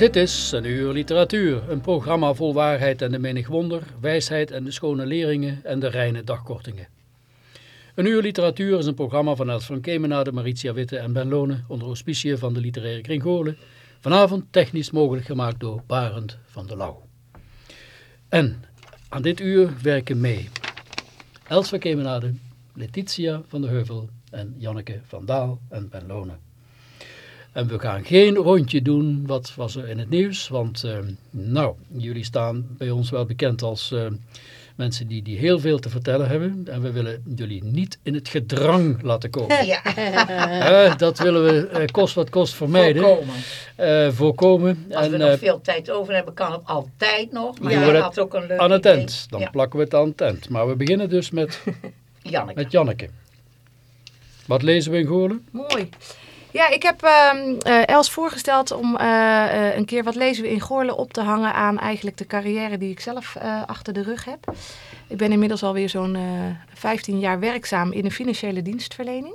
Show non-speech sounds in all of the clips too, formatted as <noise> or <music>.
Dit is een uur literatuur, een programma vol waarheid en de menig wonder, wijsheid en de schone leringen en de reine dagkortingen. Een uur literatuur is een programma van Els van Kemenade, Maritia Witte en Ben Lonen onder auspiciën van de literaire kring Goorlen. Vanavond technisch mogelijk gemaakt door Barend van der Lauw. En aan dit uur werken mee Els van Kemenade, Letitia van der Heuvel en Janneke van Daal en Ben Lonen. En we gaan geen rondje doen, wat was er in het nieuws, want eh, nou, jullie staan bij ons wel bekend als eh, mensen die, die heel veel te vertellen hebben. En we willen jullie niet in het gedrang laten komen. Ja, <laughs> Eh, dat willen we eh, kost wat kost vermijden, voorkomen. eh, voorkomen. Als we en nog eh, veel tijd over hebben, kan het altijd nog. Maar dat had ook een leuk aan het eind, dan Ja, plakken we het aan het eind. Maar we beginnen dus met, <laughs> Janneke. met Janneke. Wat lezen we in Goorlen? Mooi. Ja, ik heb ehm, eh, Els voorgesteld om eh, eh, een keer wat lezen we in Goorlen op te hangen aan eigenlijk de carrière die ik zelf achter de rug heb. Ik ben inmiddels alweer zo'n eh 15 jaar werkzaam in een financiële dienstverlening.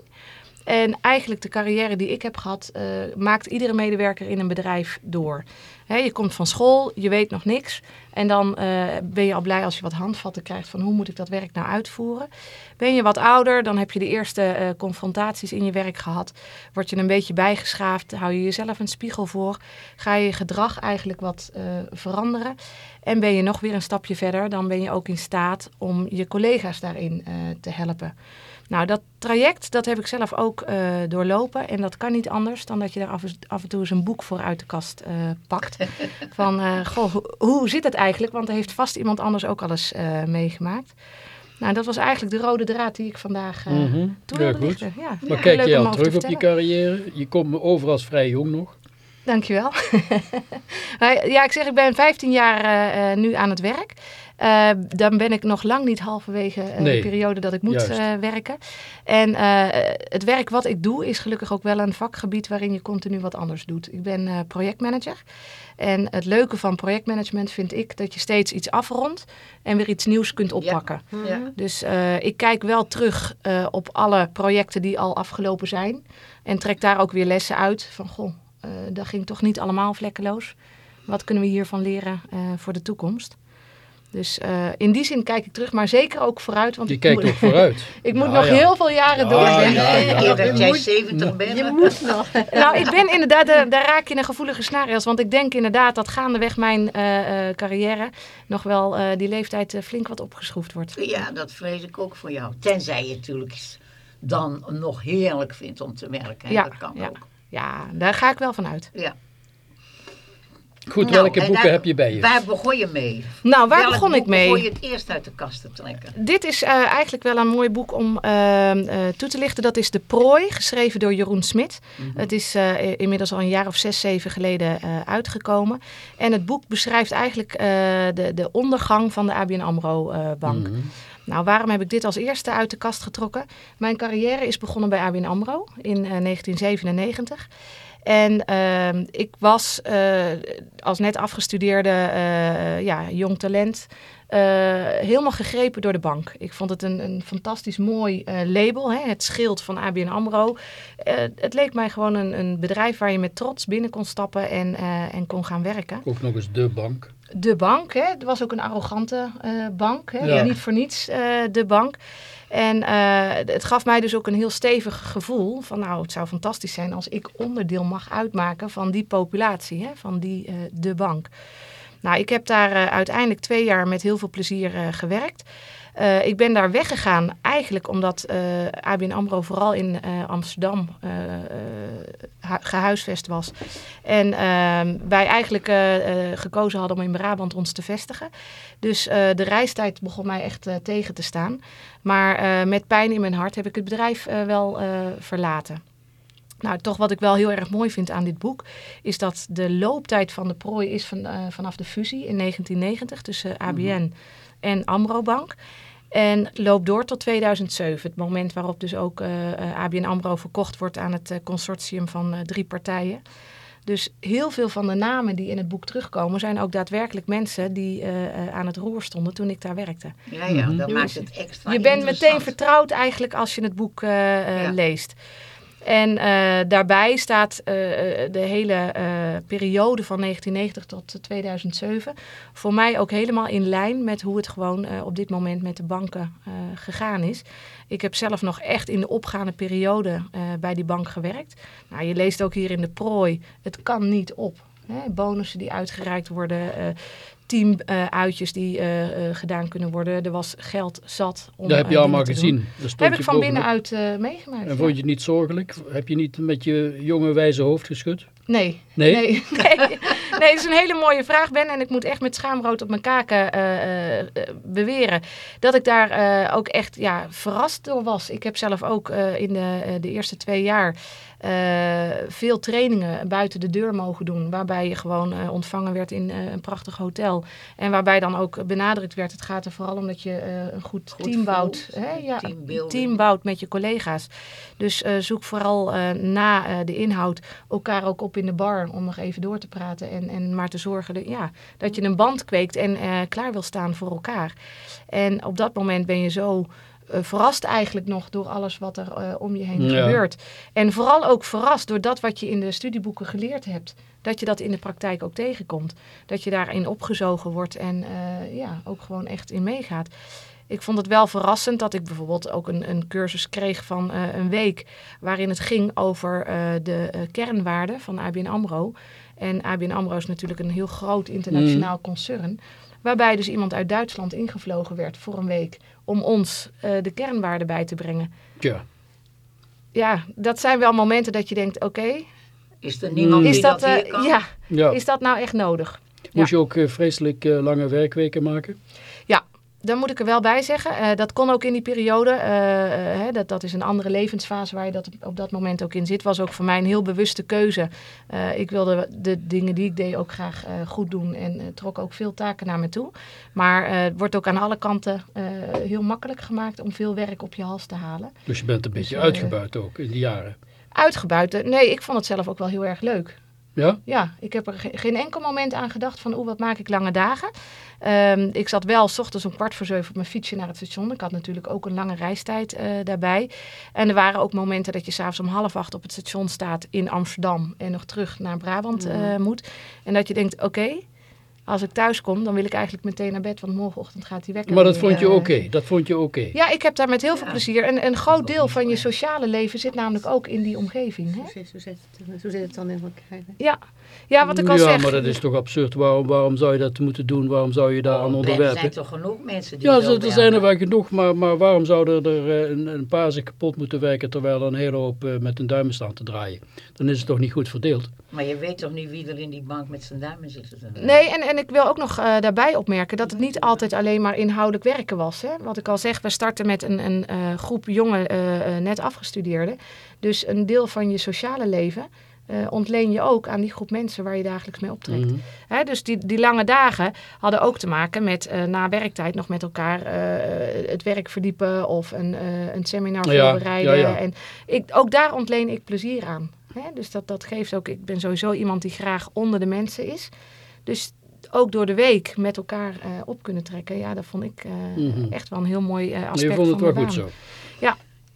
En eigenlijk de carrière die ik heb gehad, eh, maakt iedere medewerker in een bedrijf door. Je komt van school, je weet nog niks. En dan eh, ben je al blij als je wat handvatten krijgt van hoe moet ik dat werk nou uitvoeren. Ben je wat ouder, dan heb je de eerste eh, confrontaties in je werk gehad. Word je een beetje bijgeschaafd, hou je jezelf een spiegel voor. Ga je gedrag eigenlijk wat veranderen. En ben je nog weer een stapje verder, dan ben je ook in staat om je collega's daarin te helpen. Nou, dat traject, dat heb ik zelf ook eh, doorlopen. En dat kan niet anders dan dat je daar af, af en toe eens een boek voor uit de kast eh, pakt. <laughs> Van, eh, goh, hoe, hoe zit het eigenlijk? Want er heeft vast iemand anders ook al eens eh, meegemaakt. Nou, dat was eigenlijk de rode draad die ik vandaag eh Mhm, toe wilde lichten. Ja, Maar ja, kijk je al terug te op je carrière? Je komt me over als vrij jong nog. Dankjewel. <laughs> Ja, ik zeg, ik ben 15 jaar nu aan het werk. Eh, dan ben ik nog lang niet halverwege eh, Nee, de periode dat ik moet eh, werken. En eh, het werk wat ik doe is gelukkig ook wel een vakgebied waarin je continu wat anders doet. Ik ben eh, projectmanager. En het leuke van projectmanagement vind ik dat je steeds iets afrondt en weer iets nieuws kunt oppakken. Ja. Dus eh, ik kijk wel terug eh, op alle projecten die al afgelopen zijn. En trek daar ook weer lessen uit van, goh, eh, dat ging toch niet allemaal vlekkeloos. Wat kunnen we hiervan leren eh, voor de toekomst? Dus eh, in die zin kijk ik terug, maar zeker ook vooruit. Want Je ik kijkt moet, ook vooruit. <laughs> ik moet Ja, nog ja. heel veel jaren Ja, door. ja, ja, <laughs> dat jij moet- 70 bent. Je moet nog. <laughs> Nou, ik ben inderdaad, daar, daar raak je in een gevoelige snaar, Els. Want ik denk inderdaad dat gaandeweg mijn eh, eh, carrière nog wel eh, die leeftijd eh, flink wat opgeschroefd wordt. Ja, dat vrees ik ook voor jou. Tenzij je natuurlijk dan nog heerlijk vindt om te werken. Ja, dat kan ja. ook. Ja, daar ga ik wel van uit. Ja. Goed, Nou, welke en boeken daar- heb je bij je? Waar begon je mee? Nou, waar Welk begon ik mee? begon je het eerst uit de kast te trekken? Dit is eh, eigenlijk wel een mooi boek om eh, eh, toe te lichten. Dat is De Prooi, geschreven door Jeroen Smit. Het is eh, inmiddels al een jaar of zes, zeven geleden eh, uitgekomen. En het boek beschrijft eigenlijk eh, de, de ondergang van de ABN AMRO-bank. Mhm. Nou, waarom heb ik dit als eerste uit de kast getrokken? Mijn carrière is begonnen bij ABN AMRO in eh, 1997. En ehm, ik was eh, als net afgestudeerde eh, ja, jong talent eh, helemaal gegrepen door de bank. Ik vond het een, een fantastisch mooi label, hè? het schild van ABN AMRO. Het leek mij gewoon een, een bedrijf waar je met trots binnen kon stappen en, en kon gaan werken. Ook nog eens de bank. De bank, hè? het was ook een arrogante bank, hè? Ja. niet voor niets de bank. En eh, het gaf mij dus ook een heel stevig gevoel van nou, het zou fantastisch zijn als ik onderdeel mag uitmaken van die populatie, hè? van die eh, de bank. Nou, ik heb daar eh, uiteindelijk twee jaar met heel veel plezier gewerkt. Eh, ik ben daar weggegaan eigenlijk omdat eh, ABN AMRO vooral in eh, Amsterdam eh, eh, hu- gehuisvest was. En ehm, wij eigenlijk gekozen hadden om in Brabant ons te vestigen. Dus de reistijd begon mij echt tegen te staan. Maar met pijn in mijn hart heb ik het bedrijf wel verlaten. Nou, toch wat ik wel heel erg mooi vind aan dit boek, is dat de looptijd van de prooi is van, vanaf de fusie in 1990 tussen ABN en Amro Bank. En loopt door tot 2007, het moment waarop dus ook eh, eh, ABN AMRO verkocht wordt aan het eh, consortium van eh, drie partijen. Dus heel veel van de namen die in het boek terugkomen zijn ook daadwerkelijk mensen die eh, eh, aan het roer stonden toen ik daar werkte. Ja, ja, Mhm. dat Je- maakt het extra Je bent meteen vertrouwd eigenlijk als je het boek Ja. leest. En eh, daarbij staat eh, eh, de hele periode van 1990 tot 2007 voor mij ook helemaal in lijn met hoe het gewoon op dit moment met de banken gegaan is. Ik heb zelf nog echt in de opgaande periode bij die bank gewerkt. Nou, je leest ook hier in de prooi, het kan niet op. Hè? Bonussen die uitgereikt worden, eh teamuitjes die eh, eh, gedaan kunnen worden. Er was geld zat om Dat heb je allemaal gezien. Heb ik van binnenuit meegemaakt. En ja. vond je het niet zorgelijk? Heb je niet met je jonge wijze hoofd geschud? Nee. Nee? Nee, <laughs> nee. nee, het is een hele mooie vraag, Ben. En ik moet echt met schaamrood op mijn kaken beweren dat ik daar ook echt ja, verrast door was. Ik heb zelf ook in de, de eerste twee jaar veel trainingen buiten de deur mogen doen. Waarbij je gewoon eh, ontvangen werd in eh, een prachtig hotel. En waarbij dan ook benadrukt werd, het gaat er vooral om dat je eh, een goed, Goed team bouwt. Hè? Ja, team bouwt met je collega's. Dus eh, zoek vooral eh, na eh, de inhoud elkaar ook op in de bar om nog even door te praten. En, en maar te zorgen dat, ja, dat je een band kweekt en eh, klaar wil staan voor elkaar. En op dat moment ben je zo eh, verrast eigenlijk nog door alles wat er eh, om je heen Ja. gebeurt. En vooral ook verrast door dat wat je in de studieboeken geleerd hebt. Dat je dat in de praktijk ook tegenkomt. Dat je daarin opgezogen wordt en eh, ja, ook gewoon echt in meegaat. Ik vond het wel verrassend dat ik bijvoorbeeld ook een, een cursus kreeg van een week. waarin het ging over de kernwaarden van ABN Amro. En ABN Amro is natuurlijk een heel groot internationaal concern. Waarbij dus iemand uit Duitsland ingevlogen werd voor een week. om ons eh, de kernwaarden bij te brengen. Tja, Ja, dat zijn wel momenten dat je denkt: oké, Is er niemand is die dat, dat, eh, ja, ja. is dat nou echt nodig? Moest je ook eh, vreselijk eh, lange werkweken maken? Daar moet ik er wel bij zeggen. eh, dat kon ook in die periode. eh, eh, hè, dat, dat is een andere levensfase waar je dat op dat moment ook in zit. Was ook voor mij een heel bewuste keuze. Ik wilde de dingen die ik deed ook graag goed doen. En trok ook veel taken naar me toe. Maar het wordt ook aan alle kanten heel makkelijk gemaakt om veel werk op je hals te halen. Dus je bent een beetje eh, uitgebuit ook in die jaren. Uitgebuiten. Nee, ik vond het zelf ook wel heel erg leuk. Ja? Ja, ik heb er ge- geen enkel moment aan gedacht van, oeh, wat maak ik lange dagen. Ehm, ik zat wel s ochtends om kwart voor zeven op mijn fietsje naar het station. Ik had natuurlijk ook een lange reistijd eh, daarbij. En er waren ook momenten dat je s'avonds om half acht op het station staat in Amsterdam en nog terug naar Brabant eh, moet. En dat je denkt, oké, als ik thuis kom, dan wil ik eigenlijk meteen naar bed, want morgenochtend gaat die wekker. Maar dat weer, vond je eh, oké. Dat vond je oké. Ja, ik heb daar met heel veel Ja. plezier. En een groot deel van je sociale leven zit namelijk ook in die omgeving. Hè? Zo zit, zo, zit, het- zo zit het dan in elkaar. hè? Ja. Ja, wat ik al ja, zeg. maar dat is toch absurd. Waarom, waarom zou je dat moeten doen? Waarom zou je daar aan Oh, Ben, Er onderwerpen? zijn toch genoeg mensen die Ja, zo er, zijn er wel genoeg, maar, maar waarom zouden er eh, een, een paar zich kapot moeten werken terwijl er een hele hoop eh, met hun duimen staan te draaien? Dan is het toch niet goed verdeeld? Maar je weet toch niet wie er in die bank met zijn duimen zit? Nee, en, en ik wil ook nog eh, daarbij opmerken dat het niet altijd alleen maar inhoudelijk werken was. Hè? Wat ik al zeg, we starten met een, een eh, groep jonge, eh, eh, net afgestudeerden. Dus een deel van je sociale leven eh, ontleen je ook aan die groep mensen waar je dagelijks mee optrekt. Mhm. Hè, dus die, die lange dagen hadden ook te maken met eh, na werktijd nog met elkaar eh, het werk verdiepen of een, een seminar Ja, voorbereiden. ja, ja. En ik, ook daar ontleen ik plezier aan. Hè? Dus dat, dat geeft ook, ik ben sowieso iemand die graag onder de mensen is. Dus ook door de week met elkaar op kunnen trekken. Ja, dat vond ik Mhm. echt wel een heel mooi eh, Je aspect vond het van wel goed zo.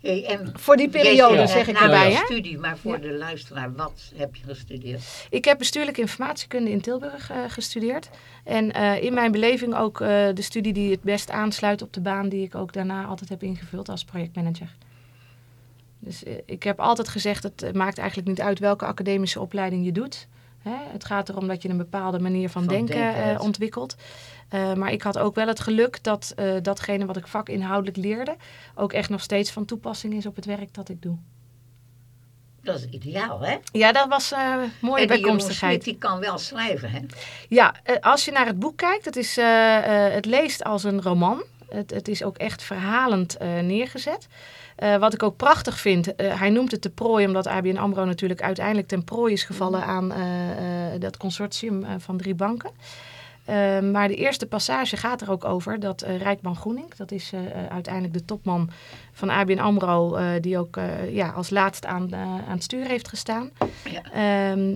Hey, en Voor die periode, zeg ik nou, erbij. de Hè? studie, maar voor Ja. de luisteraar, wat heb je gestudeerd? Ik heb bestuurlijke informatiekunde in Tilburg eh, gestudeerd. En eh, in mijn beleving ook eh, de studie die het best aansluit op de baan die ik ook daarna altijd heb ingevuld als projectmanager. Dus ik heb altijd gezegd, het maakt eigenlijk niet uit welke academische opleiding je doet. Hè? Het gaat erom dat je een bepaalde manier van, Van denken, denken ontwikkelt. Eh, maar ik had ook wel het geluk dat eh, datgene wat ik vakinhoudelijk leerde... ook echt nog steeds van toepassing is op het werk dat ik doe. Dat is ideaal, hè? Ja, dat was eh mooie en bijkomstigheid. Die kan wel schrijven, hè? Ja, als je naar het boek kijkt, het, is, het leest als een roman. Het, het is ook echt verhalend neergezet. Wat ik ook prachtig vind, hij noemt het de prooi, omdat ABN AMRO natuurlijk uiteindelijk ten prooi is gevallen aan eh, eh, dat consortium van drie banken. Eh, maar de eerste passage gaat er ook over dat eh Rijkman Groening, dat is eh, eh, uiteindelijk de topman van ABN AMRO, eh, die ook eh, ja, als laatst aan, eh, aan het stuur heeft gestaan. Ja. Ehm,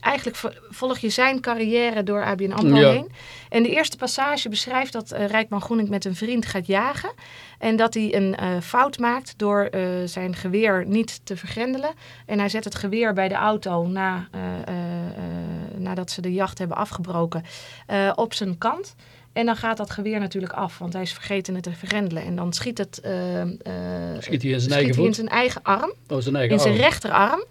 eigenlijk vo- volg je zijn carrière door ABN AMRO Ja. heen. En de eerste passage beschrijft dat eh Rijkman Groening met een vriend gaat jagen. En dat hij een eh, fout maakt door eh, zijn geweer niet te vergrendelen. En hij zet het geweer bij de auto na, eh, eh, eh, nadat ze de jacht hebben afgebroken eh, op zijn kant. En dan gaat dat geweer natuurlijk af, want hij is vergeten het te vergrendelen. En dan schiet het eh, eh, Schiet hij in zijn eigen hij in zijn eigen arm Oh, zijn eigen in zijn arm. rechterarm.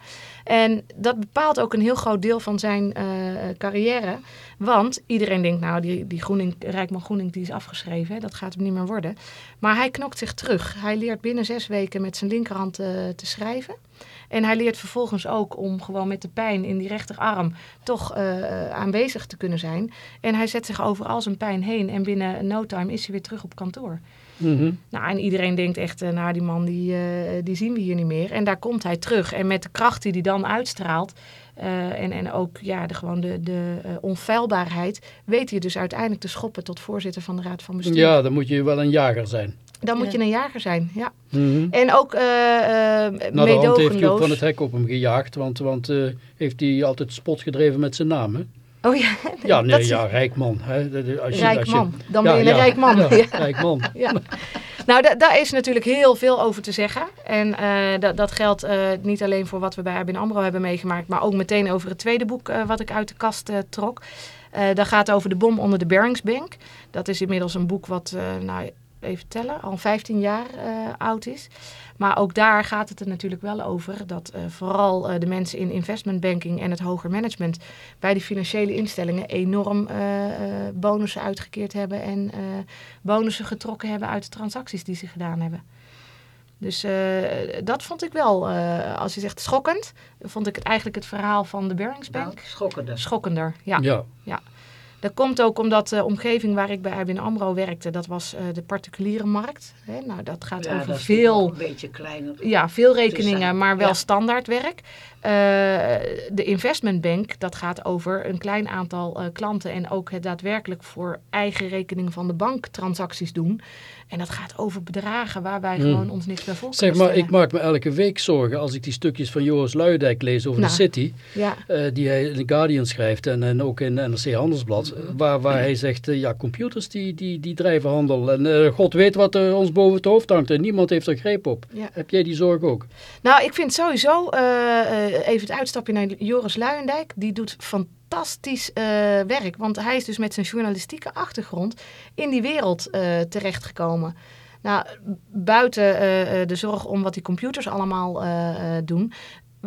En dat bepaalt ook een heel groot deel van zijn eh, carrière. Want iedereen denkt, nou, die, die Groening, Rijkman Groening die is afgeschreven. Hè, dat gaat hem niet meer worden. Maar hij knokt zich terug. Hij leert binnen zes weken met zijn linkerhand eh, te schrijven. En hij leert vervolgens ook om gewoon met de pijn in die rechterarm toch eh, aanwezig te kunnen zijn. En hij zet zich over al zijn pijn heen. En binnen no time is hij weer terug op kantoor. Mhm. Nou, en iedereen denkt echt, eh, nou, die man, die, eh, die zien we hier niet meer. En daar komt hij terug. En met de kracht die hij dan uitstraalt... eh, en, en ook ja, de, gewoon de, de onfeilbaarheid... weet hij dus uiteindelijk te schoppen tot voorzitter van de Raad van Bestuur. Ja, dan moet je wel een jager zijn. Dan moet Ja. je een jager zijn, ja. Mhm. En ook eh eh Na de hand heeft hij ook meedogenloos. van het hek op hem gejaagd, want, want eh, heeft hij altijd spot gedreven met zijn naam. Hè? Oh ja, Ja, nee, ja, rijk man. Hè? Als je, rijk als je- man. Dan Ja, ben je een ja, rijk man. <laughs> Ja, rijk man. <laughs> Nou, da- daar is natuurlijk heel veel over te zeggen. En eh, dat, dat geldt eh, niet alleen voor wat we bij ABN AMRO hebben meegemaakt... maar ook meteen over het tweede boek eh, wat ik uit de kast trok. Dat gaat over de bom onder de Beringsbank. Dat is inmiddels een boek wat, nou, even tellen, al 15 jaar eh, oud is. Maar ook daar gaat het er natuurlijk wel over dat eh, vooral eh, de mensen in investmentbanking en het hoger management bij die financiële instellingen enorm eh, eh, bonussen uitgekeerd hebben en eh, bonussen getrokken hebben uit de transacties die ze gedaan hebben. Dus eh, dat vond ik wel, eh, als je zegt schokkend, vond ik het eigenlijk het verhaal van de Beringsbank Nou, schokkende. schokkender. Ja. Ja. Dat komt ook omdat de omgeving waar ik bij ABN AMRO werkte, dat was eh, de particuliere markt. Hè? Nou, dat gaat Ja, over dat veel een beetje kleiner. ja, veel rekeningen, maar wel Ja. standaardwerk. Eh, de investmentbank, dat gaat over een klein aantal eh, klanten en ook het daadwerkelijk voor eigen rekening van de bank transacties doen. En dat gaat over bedragen waar wij Hmm. gewoon ons niks bij voor Zeg maar, ik maak me elke week zorgen als ik die stukjes van Joris Luijendijk lees over Nou. de City. Ja, eh, die hij in The Guardian schrijft en, en ook in NRC Handelsblad. Waar, waar hij zegt, eh, ja, computers die, die, die drijven handel. En eh, God weet wat er ons boven het hoofd hangt en niemand heeft er greep op. ja. Heb jij die zorg ook? Nou, ik vind sowieso, eh, even het uitstapje naar Joris Luijendijk, die doet fantastisch werk. Want hij is dus met zijn journalistieke achtergrond in die wereld terechtgekomen. Nou, buiten de zorg om wat die computers allemaal doen.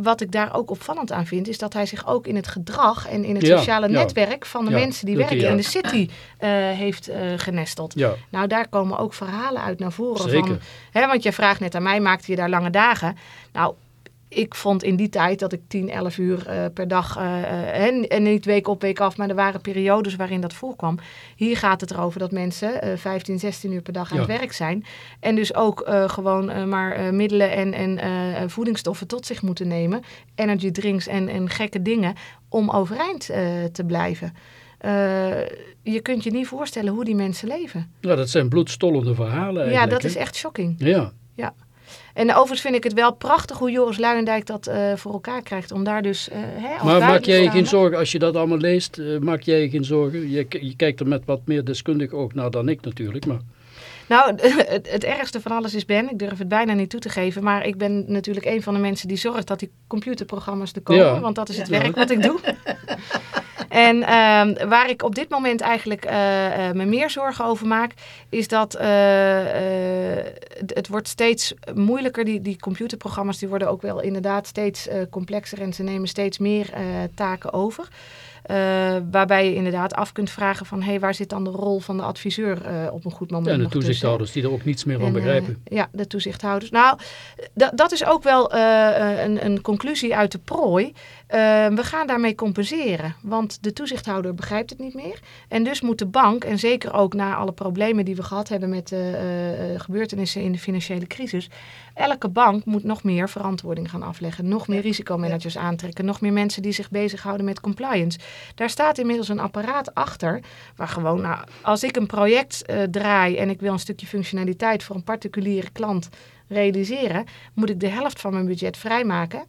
Wat ik daar ook opvallend aan vind, is dat hij zich ook in het gedrag en in het Ja, sociale ja. netwerk van de Ja, mensen die werken in de city eh, heeft eh, genesteld. Nou, daar komen ook verhalen uit naar voren. Zeker. Van, hè, want je vraagt net aan mij, maakte je daar lange dagen? Nou, ik vond in die tijd dat ik 10, 11 uur eh, per dag, eh, eh, en, en niet week op week af, maar er waren periodes waarin dat voorkwam. Hier gaat het erover dat mensen eh 15, 16 uur per dag aan Ja. het werk zijn. En dus ook gewoon maar middelen en, en voedingsstoffen tot zich moeten nemen. Energy drinks en, en gekke dingen om overeind te blijven. Je kunt je niet voorstellen hoe die mensen leven. nou, dat zijn bloedstollende verhalen Ja, dat is echt shocking. Ja, En overigens vind ik het wel prachtig hoe Joris Luijendijk dat eh, voor elkaar krijgt. Om daar dus... eh, hè, Maar maak jij je geen zorgen als je dat allemaal leest? eh, maak jij je geen zorgen? Je, je kijkt er met wat meer deskundig oog naar dan ik natuurlijk. Maar Nou, <laughs> het, het ergste van alles is Ben. Ik durf het bijna niet toe te geven. Maar ik ben natuurlijk een van de mensen die zorgt dat die computerprogramma's er komen. Ja. Want dat is het Ja. werk wat ik doe. <laughs> En ehm, waar ik op dit moment eigenlijk eh, eh, me meer zorgen over maak, is dat eh, het, het wordt steeds moeilijker. Die, die computerprogramma's die worden ook wel inderdaad steeds complexer en ze nemen steeds meer taken over. Eh, waarbij je inderdaad af kunt vragen van, hé, waar zit dan de rol van de adviseur eh, op een goed moment en de tussen? toezichthouders die er ook niets meer van En, eh, begrijpen. ja, de toezichthouders. Nou, da- dat is ook wel een, een conclusie uit de prooi. Eh, we gaan daarmee compenseren, want de toezichthouder begrijpt het niet meer. En dus moet de bank, en zeker ook na alle problemen die we gehad hebben met de eh, eh, gebeurtenissen in de financiële crisis, elke bank moet nog meer verantwoording gaan afleggen. Nog meer risicomanagers aantrekken, nog meer mensen die zich bezighouden met compliance. Daar staat inmiddels een apparaat achter, waar gewoon, nou, als ik een project eh, draai en ik wil een stukje functionaliteit voor een particuliere klant realiseren, moet ik de helft van mijn budget vrijmaken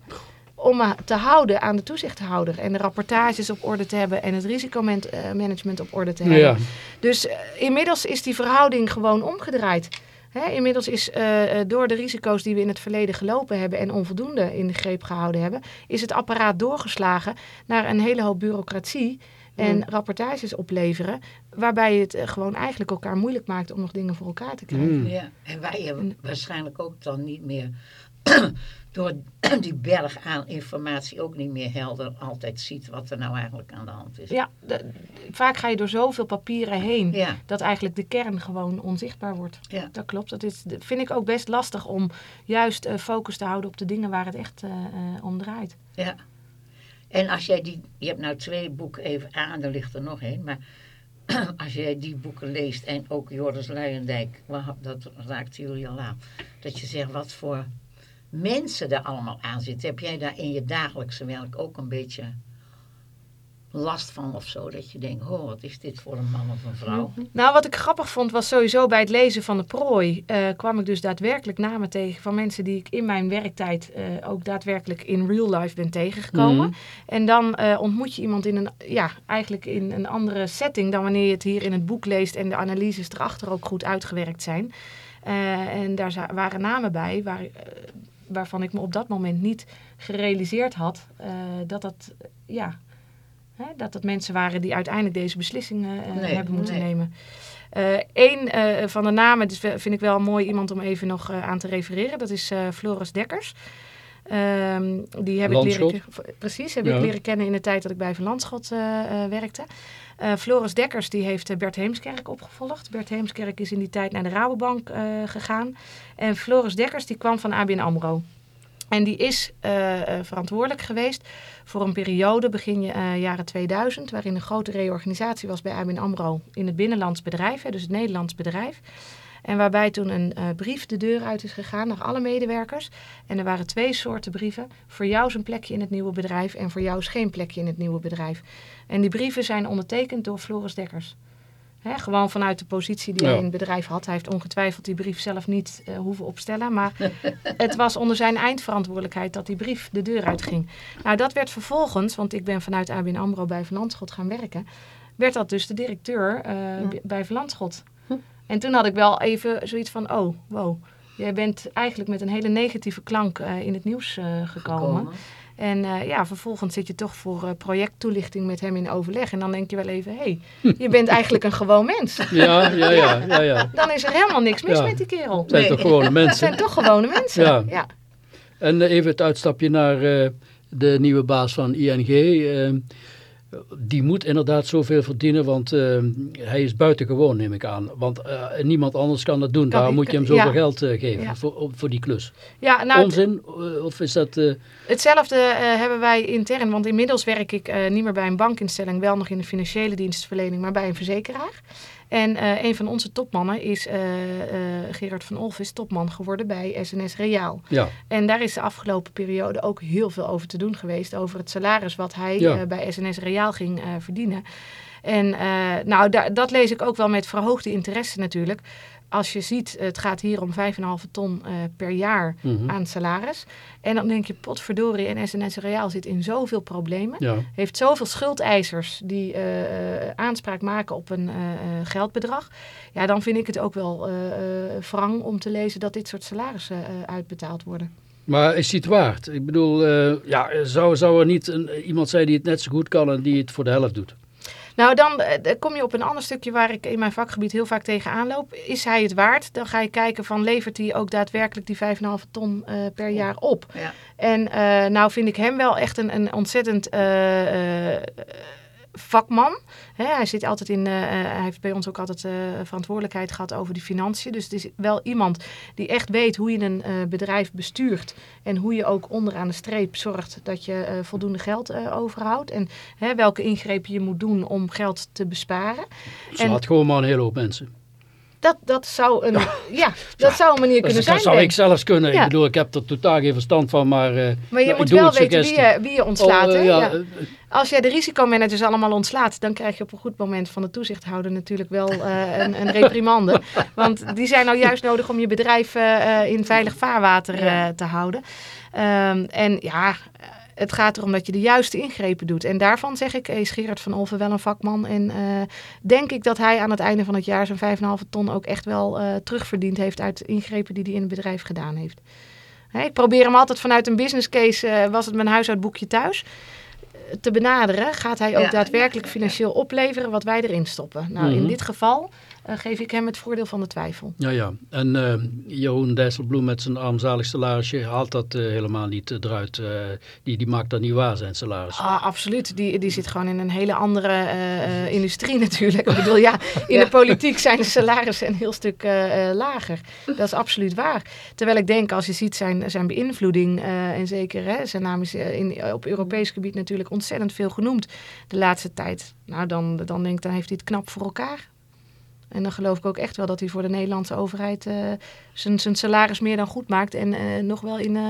om te houden aan de toezichthouder en de rapportages op orde te hebben en het risicomanagement op orde te hebben. Ja, Dus eh, inmiddels is die verhouding gewoon omgedraaid. Hè, inmiddels is eh, eh, door de risico's die we in het verleden gelopen hebben en onvoldoende in de greep gehouden hebben, is het apparaat doorgeslagen naar een hele hoop bureaucratie en rapportages opleveren, waarbij je het eh, gewoon eigenlijk elkaar moeilijk maakt om nog dingen voor elkaar te krijgen. Mm. Ja, en waar je waarschijnlijk ook dan niet meer door <clears throat> die berg aan informatie ook niet meer helder altijd ziet wat er nou eigenlijk aan de hand is. Ja, de- vaak ga je door zoveel papieren heen Ja, dat eigenlijk de kern gewoon onzichtbaar wordt. ja. Dat klopt. Dat is, vind ik ook best lastig om juist eh, focus te houden op de dingen waar het echt eh, eh, om draait. ja. En als jij die, je hebt nou twee boeken even aan, er ligt er nog één, maar <clears throat> als jij die boeken leest en ook Joris Luijendijk, dat raakte jullie al aan, dat je zegt wat voor mensen er allemaal aan zitten. Heb jij daar in je dagelijkse werk ook een beetje last van of zo? Dat je denkt, oh, wat is dit voor een man of een vrouw? Nou, wat ik grappig vond was sowieso bij het lezen van de prooi eh, kwam ik dus daadwerkelijk namen tegen van mensen die ik in mijn werktijd eh, ook daadwerkelijk in real life ben tegengekomen. Mhm. En dan eh, ontmoet je iemand in een, ja, eigenlijk in een andere setting dan wanneer je het hier in het boek leest en de analyses erachter ook goed uitgewerkt zijn. En daar waren namen bij waar, waarvan ik me op dat moment niet gerealiseerd had eh, dat dat, eh, ja, hè, dat dat mensen waren die uiteindelijk deze beslissingen eh, Nee, hebben moeten nee. nemen. Eén van de namen, dus vind ik wel mooi iemand om even nog eh, aan te refereren, dat is eh, Floris Dekkers. Ehm, die heb ik leren, precies, heb Ja. ik leren kennen in de tijd dat ik bij Van Landschot eh, eh, werkte. Eh, Floris Dekkers die heeft eh, Bert Heemskerk opgevolgd. Bert Heemskerk is in die tijd naar de Rabobank eh, gegaan. En Floris Dekkers die kwam van ABN AMRO. En die is verantwoordelijk geweest voor een periode begin eh, jaren 2000... waarin een grote reorganisatie was bij ABN AMRO in het binnenlands bedrijf, dus het Nederlands bedrijf. En waarbij toen een eh, brief de deur uit is gegaan naar alle medewerkers. En er waren twee soorten brieven. Voor jou is een plekje in het nieuwe bedrijf en voor jou is geen plekje in het nieuwe bedrijf. En die brieven zijn ondertekend door Floris Dekkers. Hè, gewoon vanuit de positie die Ja. hij in het bedrijf had. Hij heeft ongetwijfeld die brief zelf niet eh, hoeven opstellen. Maar <laughs> het was onder zijn eindverantwoordelijkheid dat die brief de deur uitging. Nou, dat werd vervolgens, want ik ben vanuit ABN AMRO bij Van Landschot gaan werken. Werd dat dus de directeur eh, bij Van Landschot. En toen had ik wel even zoiets van, oh, wow. Jij bent eigenlijk met een hele negatieve klank eh, in het nieuws eh, gekomen. Gekomen. En eh, ja, vervolgens zit je toch voor eh, projecttoelichting met hem in overleg. En dan denk je wel even, hé, hey, je bent eigenlijk een gewoon mens. <laughs> Ja, ja, ja, ja, ja. Dan is er helemaal niks mis Ja. met die kerel. Het zijn Nee. toch gewone <laughs> Het mensen. zijn toch gewone mensen. Ja. ja. En even het uitstapje naar eh, de nieuwe baas van ING. Die moet inderdaad zoveel verdienen, want eh, hij is buitengewoon, neem ik aan. Want eh, niemand anders kan dat doen. Kan Daar ik- moet je hem zoveel ja. geld eh, geven Ja. voor, voor die klus. Ja, nou, Onzin? Of is dat... hetzelfde hebben wij intern. Want inmiddels werk ik niet meer bij een bankinstelling, wel nog in de financiële dienstverlening, maar bij een verzekeraar. En eh, een van onze topmannen is eh, eh, Gerard van Olf, is topman geworden bij SNS Reaal. ja, En daar is de afgelopen periode ook heel veel over te doen geweest. Over het salaris wat hij Ja. bij SNS Reaal ging verdienen. En nou, da- dat lees ik ook wel met verhoogde interesse natuurlijk. Als je ziet, het gaat hier om 5,5 ton eh, per jaar Mhm. aan salaris. En dan denk je, potverdorie, en SNS Reaal zit in zoveel problemen. Ja. Heeft zoveel schuldeisers die eh, eh, aanspraak maken op een geldbedrag. Ja, dan vind ik het ook wel wrang om te lezen dat dit soort salarissen uitbetaald worden. Maar is hij het waard? Ik bedoel, ja, zou, zou er niet een, iemand zijn die het net zo goed kan en die het voor de helft doet? Nou, dan eh, dan kom je op een ander stukje waar ik in mijn vakgebied heel vaak tegenaan loop. Is hij het waard? Dan ga je kijken van levert hij ook daadwerkelijk die 5,5 ton eh, per jaar op. Ja. En eh, nou vind ik hem wel echt een, een ontzettend vakman. Hè, hij zit altijd in, eh, eh, hij heeft bij ons ook altijd eh, verantwoordelijkheid gehad over de financiën. Dus het is wel iemand die echt weet hoe je een bedrijf bestuurt. En hoe je ook onderaan de streep zorgt dat je voldoende geld overhoudt. En hè, welke ingrepen je moet doen om geld te besparen. Slaat gewoon maar een hele hoop mensen. Dat, dat, zou, een, ja, dat zou een manier Dat, kunnen dat zijn. zou denk ik zelfs kunnen. Ja. Ik bedoel, ik heb er totaal geen verstand van, maar... eh, Maar je nou, moet wel weten wie je, wie je ontslaat. Oh, eh, ja, eh, Als jij de risicomanagers allemaal ontslaat, dan krijg je op een goed moment van de toezichthouder natuurlijk wel een, een reprimande. <laughs> Want die zijn nou juist nodig om je bedrijf in veilig vaarwater te houden. Ehm, en ja, het gaat erom dat je de juiste ingrepen doet. En daarvan zeg ik, is Gerard van Olven wel een vakman. En eh, denk ik dat hij aan het einde van het jaar zijn 5,5 ton ook echt wel eh, terugverdiend heeft uit de ingrepen die hij in het bedrijf gedaan heeft. Hè, ik probeer hem altijd vanuit een business case, eh, was het mijn huishoudboekje thuis, te benaderen. Gaat hij ook Ja, daadwerkelijk ja, ja. financieel opleveren wat wij erin stoppen? Nou, in Mhm. dit geval eh, geef ik hem het voordeel van de twijfel. Ja, ja. En eh, Jeroen Dijsselbloem met zijn armzalig salarisje haalt dat eh, helemaal niet eruit. eh, die, die maakt dat niet waar, zijn salaris. Ah, absoluut. Die, die zit gewoon in een hele andere eh, eh, industrie <laughs> natuurlijk. Ik bedoel, ja, in Ja. de politiek zijn de salarissen een heel stuk eh, eh, lager. Dat is absoluut waar. Terwijl ik denk, als je ziet zijn, zijn beïnvloeding, eh, en zeker hè, zijn naam is in, op Europees gebied natuurlijk ontzettend veel genoemd de laatste tijd. Nou, dan, dan denk ik, dan heeft hij het knap voor elkaar. En dan geloof ik ook echt wel dat hij voor de Nederlandse overheid eh, zijn, zijn salaris meer dan goed maakt. En eh, nog wel in eh,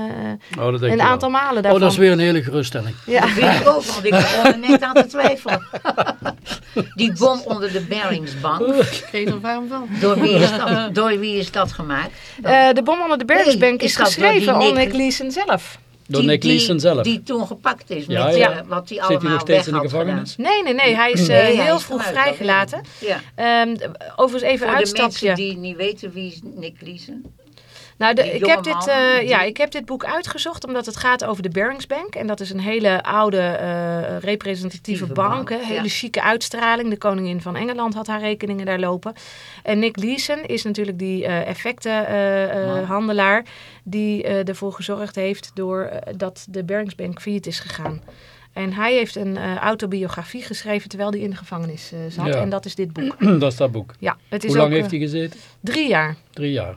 Oh, dat denk een wel. aantal malen Oh, daarvan. dat is weer een hele geruststelling. ja. Dat weet ik ook, want ik begon er net aan te twijfelen. Die bom onder de Beringsbank, Ik weet er warm van. door wie is dat, door wie is dat gemaakt? Eh, de bom onder de Bergsbank Nee, is is geschreven door Nick Leeson zelf. Door Die- Nick die- Leeson zelf. Die toen gepakt is met Ja, ja. wat hij Zit allemaal hij nog steeds in de gevangenis? Nee, nee, nee. Hij is eh, Nee, hij heel is vroeg vrijgelaten. Ja. Ehm, overigens even Voor een de uitstapje. mensen die niet weten wie is Nick Leeson. Nou, de, ik, heb dit, eh, die- ja, ik heb dit boek uitgezocht omdat het gaat over de Beringsbank. En dat is een hele oude eh, representatieve bank. Hele ja. chique uitstraling. De koningin van Engeland had haar rekeningen daar lopen. En Nick Leeson is natuurlijk die eh, effectenhandelaar die eh, ervoor gezorgd heeft door, dat de Beringsbank failliet is gegaan. En hij heeft een eh, autobiografie geschreven terwijl hij in de gevangenis eh, zat. Ja. En dat is dit boek. <clears throat> dat is dat boek. Ja, het is Hoe lang ook, heeft hij gezeten? Drie jaar. Drie jaar.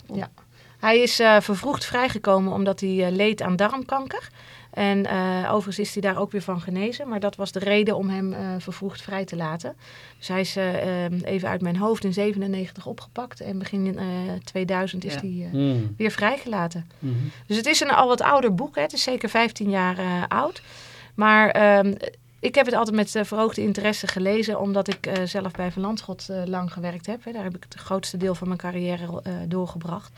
Hij is eh, vervroegd vrijgekomen omdat hij eh, leed aan darmkanker. En eh, overigens is hij daar ook weer van genezen. Maar dat was de reden om hem eh, vervroegd vrij te laten. Dus hij is eh, eh, even uit mijn hoofd in 97 opgepakt. En begin eh 2000 is Ja. hij eh, Hmm. weer vrijgelaten. Mhm. Dus het is een al wat ouder boek. Hè. Het is zeker 15 jaar eh, oud. Maar ehm, ik heb het altijd met verhoogde interesse gelezen. Omdat ik eh, zelf bij Van Landschot eh, lang gewerkt heb. Hè. Daar heb ik het grootste deel van mijn carrière eh, doorgebracht.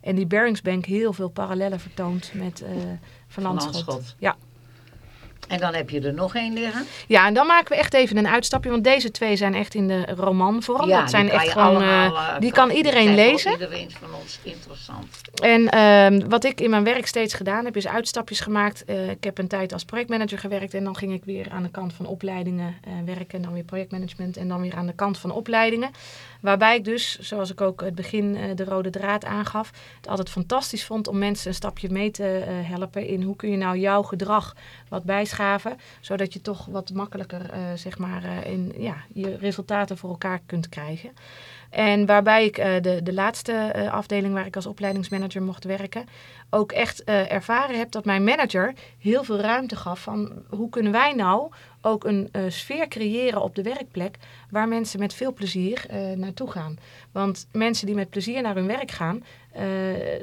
En die Beringsbank heel veel parallellen vertoont met eh Van Van Landschot. Landschot. Ja. En dan heb je er nog één liggen. ja, en dan maken we echt even een uitstapje. Want deze twee zijn echt in de romanvorm. Ja, dat zijn die kan echt gewoon... allemaal, eh, eh, die kan iedereen lezen. Iedereen van ons interessant. En ehm, wat ik in mijn werk steeds gedaan heb, is uitstapjes gemaakt. Eh, ik heb een tijd als projectmanager gewerkt en dan ging ik weer aan de kant van opleidingen eh, werken. En dan weer projectmanagement en dan weer aan de kant van opleidingen. Waarbij ik dus, zoals ik ook het begin eh, de rode draad aangaf, het altijd fantastisch vond om mensen een stapje mee te eh, helpen in hoe kun je nou jouw gedrag wat bijschaven, zodat je toch wat makkelijker eh, zeg maar, in, ja, je resultaten voor elkaar kunt krijgen. En waarbij ik de, de laatste afdeling waar ik als opleidingsmanager mocht werken, ook echt ervaren heb dat mijn manager heel veel ruimte gaf van hoe kunnen wij nou ook een eh, sfeer creëren op de werkplek waar mensen met veel plezier eh, naartoe gaan. Want mensen die met plezier naar hun werk gaan, eh,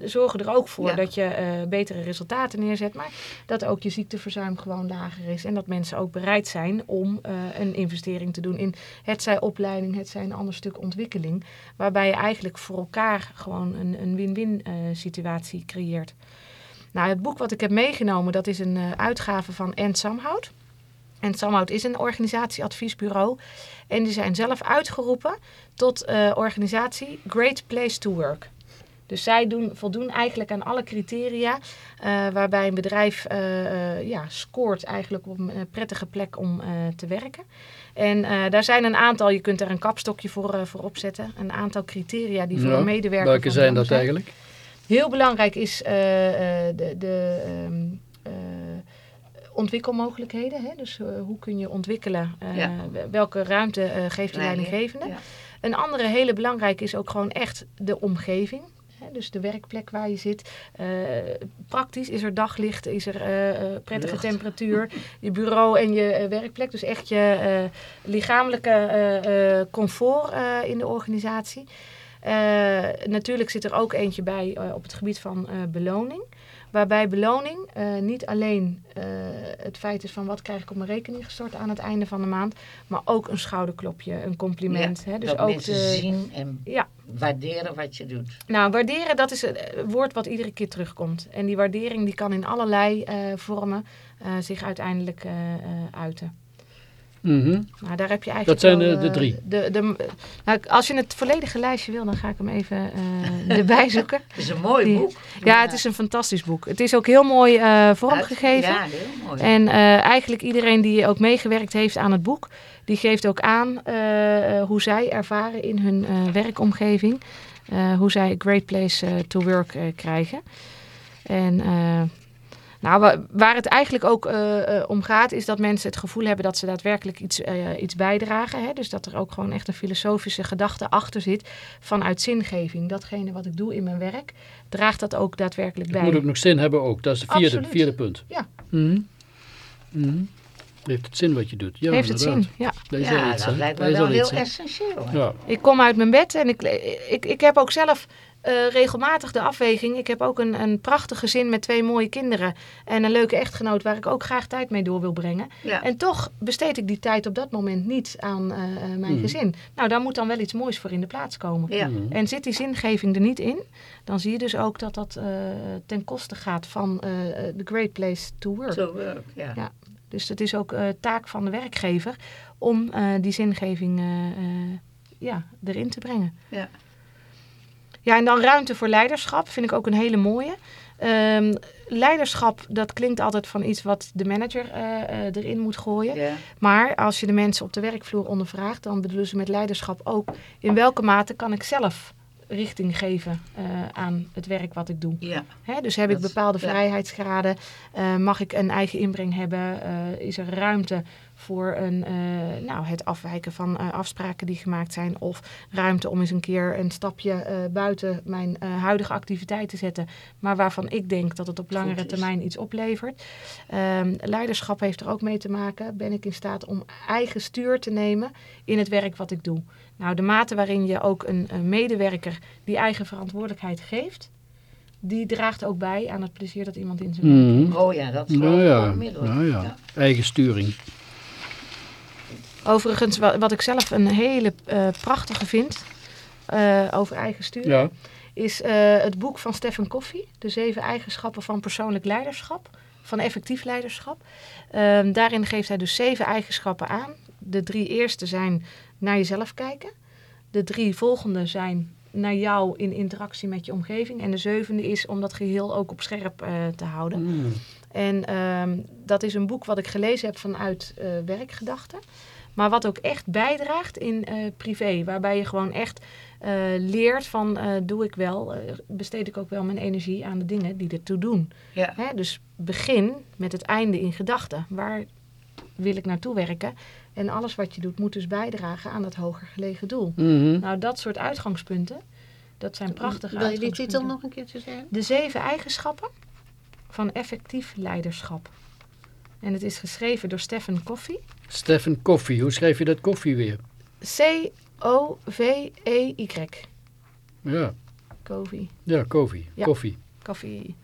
zorgen er ook voor Ja. dat je betere resultaten neerzet, maar dat ook je ziekteverzuim gewoon lager is. En dat mensen ook bereid zijn om een investering te doen in het zij opleiding, het zij een ander stuk ontwikkeling. Waarbij je eigenlijk voor elkaar gewoon een, een win-win situatie creëert. Nou, het boek wat ik heb meegenomen, dat is een uitgave van Ent Samhout. Ent Samhout is een organisatieadviesbureau. En die zijn zelf uitgeroepen tot eh, organisatie Great Place to Work. Dus zij doen, voldoen eigenlijk aan alle criteria eh, waarbij een bedrijf eh, ja, scoort eigenlijk op een prettige plek om te werken. En daar zijn een aantal, je kunt daar een kapstokje voor, voor opzetten, een aantal criteria die voor Ja, een medewerker Welke zijn dat eigenlijk? Heel belangrijk is de, de ehm, eh, ontwikkelmogelijkheden. Hè? Dus eh, hoe kun je ontwikkelen? eh, Ja. Welke ruimte eh, geeft de Leiding, leidinggevende? ja. Een andere hele belangrijke is ook gewoon echt de omgeving. Hè? Dus de werkplek waar je zit. Praktisch is er daglicht, is er prettige Lucht. temperatuur. <laughs> Je bureau en je werkplek. Dus echt je lichamelijke comfort in de organisatie. Natuurlijk zit er ook eentje bij op het gebied van beloning. Waarbij beloning eh, niet alleen eh, het feit is van wat krijg ik op mijn rekening gestort aan het einde van de maand. Maar ook een schouderklopje, een compliment. Ja, hè? Dus dat ook mensen de, zien en Ja. waarderen wat je doet. nou, waarderen, dat is een eh, woord wat iedere keer terugkomt. En die waardering die kan in allerlei vormen zich uiteindelijk eh, Mhm. Nou, daar heb je eigenlijk Dat zijn wel, de- de eh, drie. De, de, nou, als je het volledige lijstje wil, dan ga ik hem even eh, <laughs> erbij zoeken. Het is een mooi Die- boek. Ja, het is een fantastisch boek. Het is ook heel mooi eh, vormgegeven. Ja, heel mooi. En eh, eigenlijk iedereen die ook meegewerkt heeft aan het boek, die geeft ook aan hoe zij ervaren in hun eh, werkomgeving. eh, hoe zij een great place to work eh, krijgen. En eh, nou, wa- waar het eigenlijk ook eh, eh, om gaat, is dat mensen het gevoel hebben dat ze daadwerkelijk iets, eh, iets bijdragen. Hè? Dus dat er ook gewoon echt een filosofische gedachte achter zit vanuit zingeving. Datgene wat ik doe in mijn werk, draagt dat ook daadwerkelijk bij. Het moet ook nog zin hebben ook. Dat is het vierde, vierde punt. Ja. Mhm. Mhm. Heeft het zin wat je doet? Ja, Heeft het zin? Ja. Dat ja, iets, dat lijkt Dat me is wel heel essentieel. Ja. Ik kom uit mijn bed en ik, ik, ik heb ook zelf eh, regelmatig de afweging. Ik heb ook een, een prachtig gezin met twee mooie kinderen en een leuke echtgenoot waar ik ook graag tijd mee door wil brengen. Ja. En toch besteed ik die tijd op dat moment niet aan eh, eh, mijn Mhm. gezin. Nou, daar moet dan wel iets moois voor in de plaats komen. Ja. Mhm. En zit die zingeving er niet in, dan zie je dus ook dat dat eh, ten koste gaat van eh, the great place to work. To work, ja. Ja. Dus het is ook eh, taak van de werkgever om eh, die zingeving ja, erin te brengen. Ja. Ja, en dan ruimte voor leiderschap vind ik ook een hele mooie. Ehm, leiderschap, dat klinkt altijd van iets wat de manager eh, eh, erin moet gooien. Maar als je de mensen op de werkvloer ondervraagt, dan bedoelen ze met leiderschap ook in welke mate kan ik zelf richting geven eh, aan het werk wat ik doe. Ja. Hè, dus heb ik Dat bepaalde ja. vrijheidsgraden? Mag ik een eigen inbreng hebben? Is er ruimte voor een, eh, nou, het afwijken van eh, afspraken die gemaakt zijn? Of ruimte om eens een keer een stapje eh, buiten mijn eh, huidige activiteit te zetten, maar waarvan ik denk dat het op langere termijn iets oplevert? Ehm, leiderschap heeft er ook mee te maken. Ben ik in staat om eigen stuur te nemen in het werk wat ik doe? Nou, de mate waarin je ook een, een medewerker die eigen verantwoordelijkheid geeft, die draagt ook bij aan het plezier dat iemand in zijn werk Mhm. Oh ja, dat is Ja, wel ja. een middel. Ja, ja. Eigen sturing. Overigens, wa- wat ik zelf een hele eh, prachtige vind eh, over eigen stuur, Ja. is eh, het boek van Stephen Coffey, De Zeven Eigenschappen van Persoonlijk Leiderschap, van Effectief Leiderschap. Ehm, daarin geeft hij dus zeven eigenschappen aan. De drie eerste zijn naar jezelf kijken. De drie volgende zijn naar jou in interactie met je omgeving. En de zevende is om dat geheel ook op scherp te houden. Mhm. En ehm, dat is een boek wat ik gelezen heb vanuit werkgedachten. Maar wat ook echt bijdraagt in eh, privé. Waarbij je gewoon echt eh, leert van eh, doe ik wel, besteed ik ook wel mijn energie aan de dingen die ertoe doen. Ja. Hè? Dus begin met het einde in gedachten. Waar wil ik naartoe werken? En alles wat je doet moet dus bijdragen aan dat hoger gelegen doel. Mhm. Nou, dat soort uitgangspunten, dat zijn prachtige Wil je die titel nog een keertje zeggen? De zeven eigenschappen van effectief leiderschap. En het is geschreven door Stephen Coffey. Stefan Koffie. Hoe schrijf je dat koffie weer? C-O-V-E-Y. Ja, Koffie. ja koffie. Ja. Koffie. Koffie.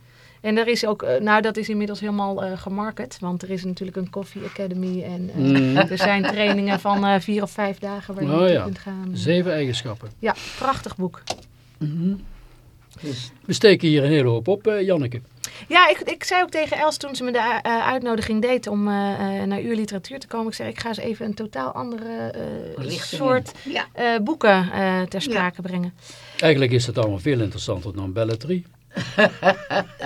En er is ook, eh, nou dat is inmiddels helemaal eh gemarket, want er is natuurlijk een Coffee Academy en eh, Mm. <laughs> er zijn trainingen van vier of vijf dagen waar je Oh, ja. kunt gaan. Zeven eigenschappen. Ja, prachtig boek. Dus We steken hier een hele hoop op, Janneke. Ja, ik, ik zei ook tegen Els toen ze me de eh, uitnodiging deed om eh, eh, naar uw literatuur te komen. Ik zei, ik ga eens even een totaal andere eh, soort Ja. eh, boeken eh, ter sprake brengen. Eigenlijk is het allemaal veel interessanter dan Belletrie.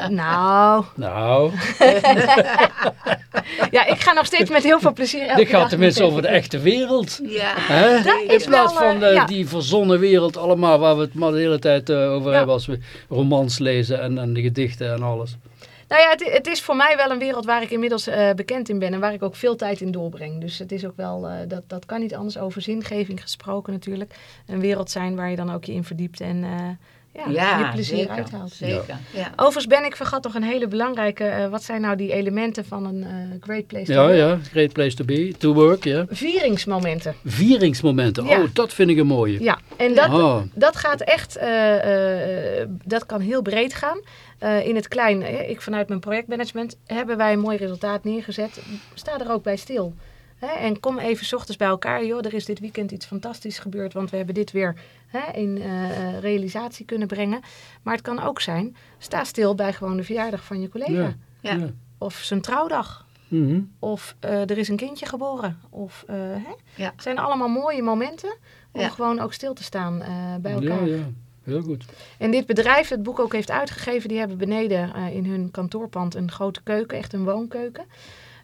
Nou, Nou, <laughs> ja, ik ga nog steeds met heel veel plezier elke dit gaat tenminste over de echte wereld. Ja. Hè? In is plaats wel, eh, van eh, ja. die verzonnen wereld allemaal waar we het maar de hele tijd eh, over Ja. hebben als we romans lezen en, en de gedichten en alles. Nou ja, het, het is voor mij wel een wereld waar ik inmiddels eh, bekend in ben en waar ik ook veel tijd in doorbreng. Dus het is ook wel, eh, dat, dat kan niet anders over zingeving gesproken natuurlijk. Een wereld zijn waar je dan ook je in verdiept en eh, ja, Ja, je plezier zeker. uithaalt. Zeker. Ja. Overigens ben ik vergat nog een hele belangrijke, eh, wat zijn nou die elementen van een eh, great place to Ja, work? ja, great place to be, to work, ja. Vieringsmomenten. Vieringsmomenten, Ja. oh, dat vind ik een mooie. Ja, en dat, Oh, dat gaat echt, eh, eh, dat kan heel breed gaan. Eh, in het klein, ik vanuit mijn projectmanagement, hebben wij een mooi resultaat neergezet. Sta er ook bij stil. Hè? En kom even 's ochtends bij elkaar. Joh, er is dit weekend iets fantastisch gebeurd, want we hebben dit weer hè, in eh, eh, realisatie kunnen brengen. Maar het kan ook zijn, sta stil bij gewoon de verjaardag van je collega. ja. Of zijn trouwdag. Mhm. Of eh, er is een kindje geboren. Of, eh, hè? Ja. Het zijn allemaal mooie momenten om Ja. gewoon ook stil te staan eh, bij elkaar. ja, heel goed. En dit bedrijf, het boek ook heeft uitgegeven, die hebben beneden eh, in hun kantoorpand een grote keuken, echt een woonkeuken.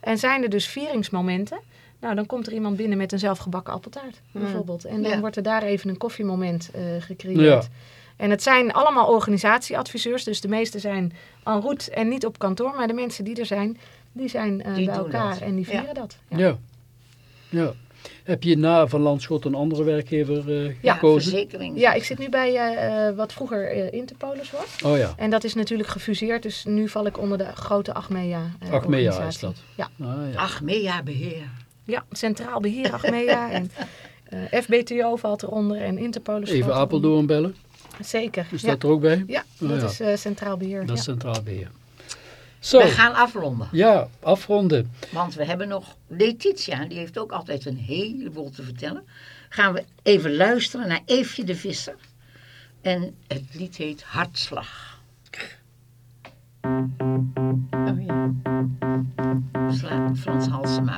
En zijn er dus vieringsmomenten. Nou, dan komt er iemand binnen met een zelfgebakken appeltaart, bijvoorbeeld. En dan Ja. wordt er daar even een koffiemoment eh, gecreëerd. Ja. En het zijn allemaal organisatieadviseurs, dus de meeste zijn en route en niet op kantoor. Maar de mensen die er zijn, die zijn eh, Die bij elkaar dat. en die Ja. vieren dat. Ja. Ja. ja. Heb je na Van Landschot een andere werkgever eh, Ja, gekozen? verzekering. Ja, ik zit nu bij wat vroeger eh, Interpolis was. Oh ja, En dat is natuurlijk gefuseerd, dus nu val ik onder de grote Achmea. eh, Achmea is dat. Ja, Ah, ja. Achmea Beheer. Ja, Centraal Beheer Achmea <laughs> en eh, FBTO valt eronder en Interpolis Even Apeldoorn bellen. Zeker, is ja. dat er ook bij? Ja, Oh, dat ja. is eh, Centraal Beheer. Dat ja. is Centraal Beheer. Zo, We gaan afronden. ja, afronden. Want we hebben nog Letitia, die heeft ook altijd een heleboel te vertellen. Gaan we even luisteren naar Eefje de Visser. En het lied heet Hartslag. Frans Halsema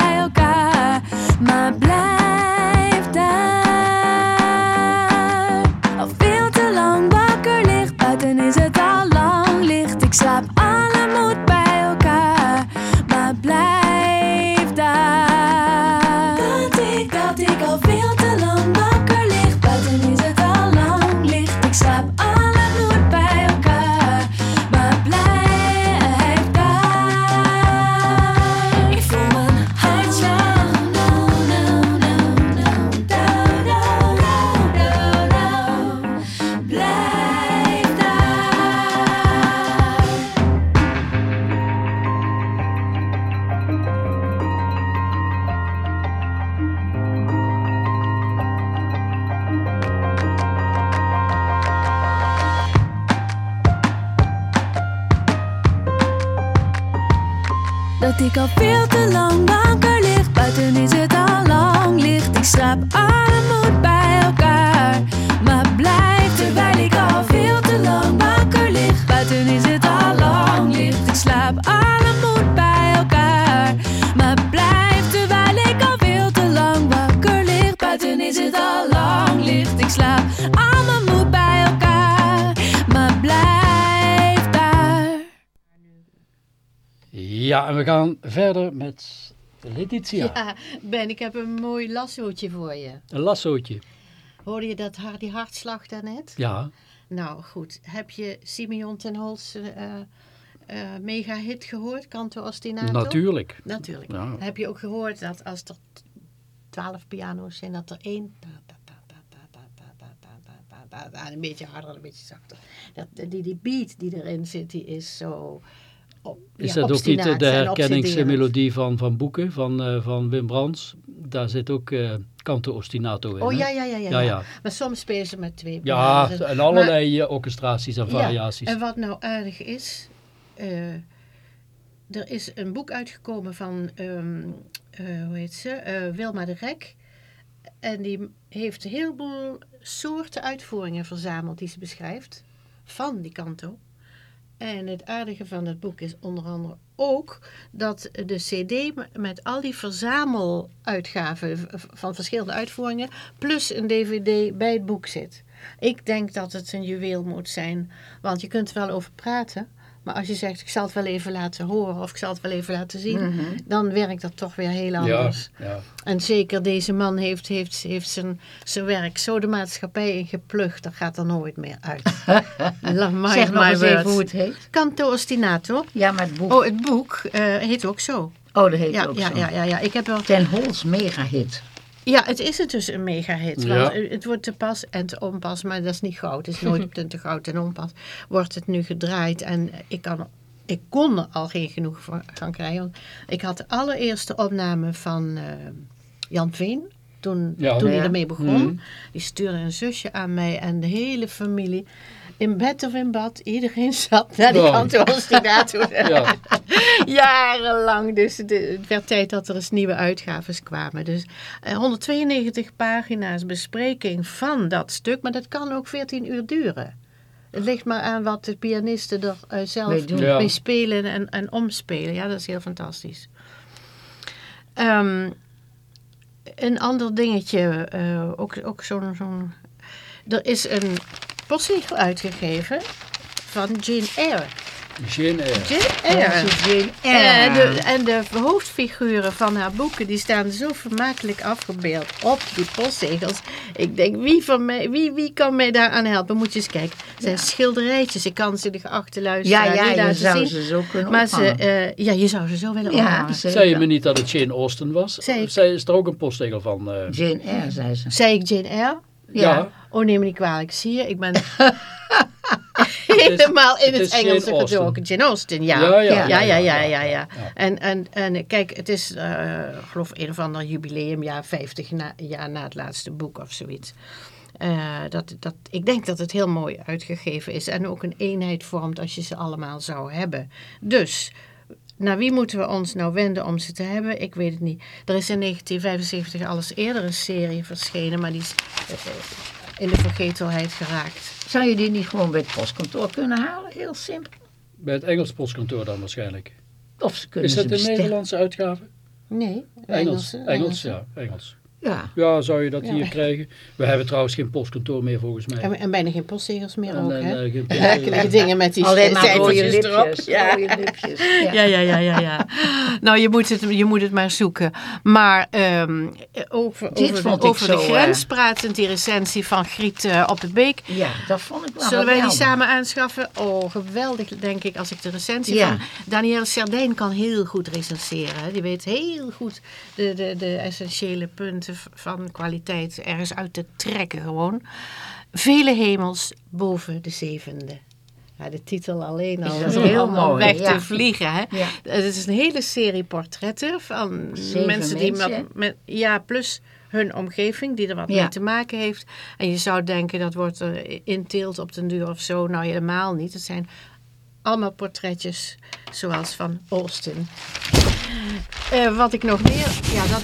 Maar blijf daar. Al veel te lang wakker ligt. Buiten is het al lang licht. Ik slaap alle Ja, Ben, ik heb een mooi lassootje voor je. Een lassootje. Hoorde je dat, die hartslag daarnet? Ja, Nou, goed. Heb je Simeon ten Holt's eh, eh, mega-hit gehoord? Canto Ostinato? natuurlijk. Natuurlijk. Ja. Heb je ook gehoord dat als er twaalf piano's zijn, dat er één... Een beetje harder, een beetje zachter. Dat, die, die beat die erin zit, die is zo... Is ja, dat ook niet de herkenningsmelodie van, van boeken van, eh, van Wim Brands? Daar zit ook eh canto ostinato in. Oh ja, ja, ja, ja, Ja, ja. Maar soms spelen ze met twee Ja, en allerlei eh, orchestraties en Ja, variaties. en wat nou aardig is, er is een boek uitgekomen van, ehm, eh, hoe heet ze, Wilma de Rek. En die heeft een heleboel soorten uitvoeringen verzameld die ze beschrijft, van die kanto. En het aardige van het boek is onder andere ook dat de cd met al die verzameluitgaven van verschillende uitvoeringen, plus een dvd bij het boek zit. Ik denk dat het een juweel moet zijn, want je kunt er wel over praten. Maar als je zegt, ik zal het wel even laten horen of ik zal het wel even laten zien, dan werkt dat toch weer heel anders. ja. En zeker deze man heeft, heeft, heeft zijn, zijn werk zo de maatschappij ingeplucht, dat gaat er nooit meer uit. <laughs> Zeg my eens even hoe het heet. Canto Ostinato. Ja, maar het boek. Oh, het boek eh, heet ook zo. Oh, dat heet Ja, ook ja, zo. ja, ja, ja. Ik heb er, Ten Holt's mega-hit. Ja, het is het dus een mega-hit. Ja. Want het wordt te pas en te onpas, maar dat is niet goud. Het is nooit <laughs> te, te goud en onpas. Wordt het nu gedraaid en ik, kan, ik kon er al geen genoeg van, krijgen. Want ik had de allereerste opname van eh, Jan Veen. Toen, Ja. toen Ja. hij ermee begon. Mhm. Die stuurde een zusje aan mij en de hele familie. In bed of in bad, iedereen <laughs> zat naar die Oh. kant die daartoe. <laughs> Ja. <laughs> Jarenlang. Dus het werd tijd dat er eens nieuwe uitgaves kwamen. Dus eh, 192 pagina's bespreking van dat stuk. Maar dat kan ook 14 uur duren. Het ligt maar aan wat de pianisten er eh, zelf Mee doen. Ja. mee spelen en, en omspelen. Ja, dat is heel fantastisch. Ehm, een ander dingetje, eh, ook, ook zo'n... zo'n er is een postzegel uitgegeven van Jane Eyre. Jane Eyre. Jane Eyre. En de, en de hoofdfiguren van haar boeken die staan zo vermakelijk afgebeeld op die postzegels. Ik denk, wie, van mij, wie, wie kan mij daaraan helpen? Moet je eens kijken. Het zijn schilderijtjes. Ik kan ze de geachte Ja, luisteraar ja, niet je laten zou zien. ze zo kunnen Maar ze, eh, ja, je zou ze zo willen Ja. Zei je me niet dat het Jane Austen was? Zei ik. Zij is er ook een postzegel van? eh, Jane Eyre, zei ze. Zei ik Jane Eyre? ja. Oh, neem me niet kwalijk. Zie je, ik ben <laughs> helemaal in het, Engelse gedoken. Jane Austen, ja. Ja, ja, ja, ja, ja. En, kijk, het is, eh, geloof een of ander jubileumjaar, 50 jaar na het laatste boek of zoiets. Eh, dat, dat, ik denk dat het heel mooi uitgegeven is en ook een eenheid vormt als je ze allemaal zou hebben. Dus, naar wie moeten we ons nou wenden om ze te hebben? Ik weet het niet. Er is in 1975 alles eerder een serie verschenen, maar die is, eh, in de vergetelheid geraakt. Zou je die niet gewoon bij het postkantoor kunnen halen? Heel simpel. Bij het Engels postkantoor dan waarschijnlijk. Of ze kunnen Is ze dat een bestellen. Nederlandse uitgave? Nee, Engels. Engels, Engelse. ja. Engels. Ja. Ja, zou je dat Ja. hier krijgen? We hebben trouwens geen postkantoor meer volgens mij. En, en bijna geen postzegels meer En, ook, en, hè? eh, geen <laughs> postzegel. dingen met die Alleen maar rode cijfertjes erop. lipjes. Ja. Rode lipjes. Ja. Ja, ja, ja, ja, ja. Nou, je moet het, je moet het maar zoeken. Maar ehm, over, Dit over, vond de, ik over de zo, grens eh, pratend, die recensie van Griet eh, op de Beek. Ja, dat vond ik wel Zullen wij die samen aanschaffen? Oh, geweldig, denk ik, als ik de recensie Ja. van... Danielle Sardijn kan heel goed recenseren. hè. Die weet heel goed de, de, de essentiële punten van kwaliteit ergens uit te trekken gewoon. Vele hemels boven de zevende. Ja, de titel alleen al Is heel mooi, weg ja. te vliegen. Hè? Ja. Het is een hele serie portretten van Zeven mensen die mensen, met. Ja, plus hun omgeving die er wat Ja. mee te maken heeft. En je zou denken dat wordt er inteelt op den duur of zo. Nou, helemaal niet. Het zijn allemaal portretjes zoals van Austin. Eh, wat ik nog meer, ja, dat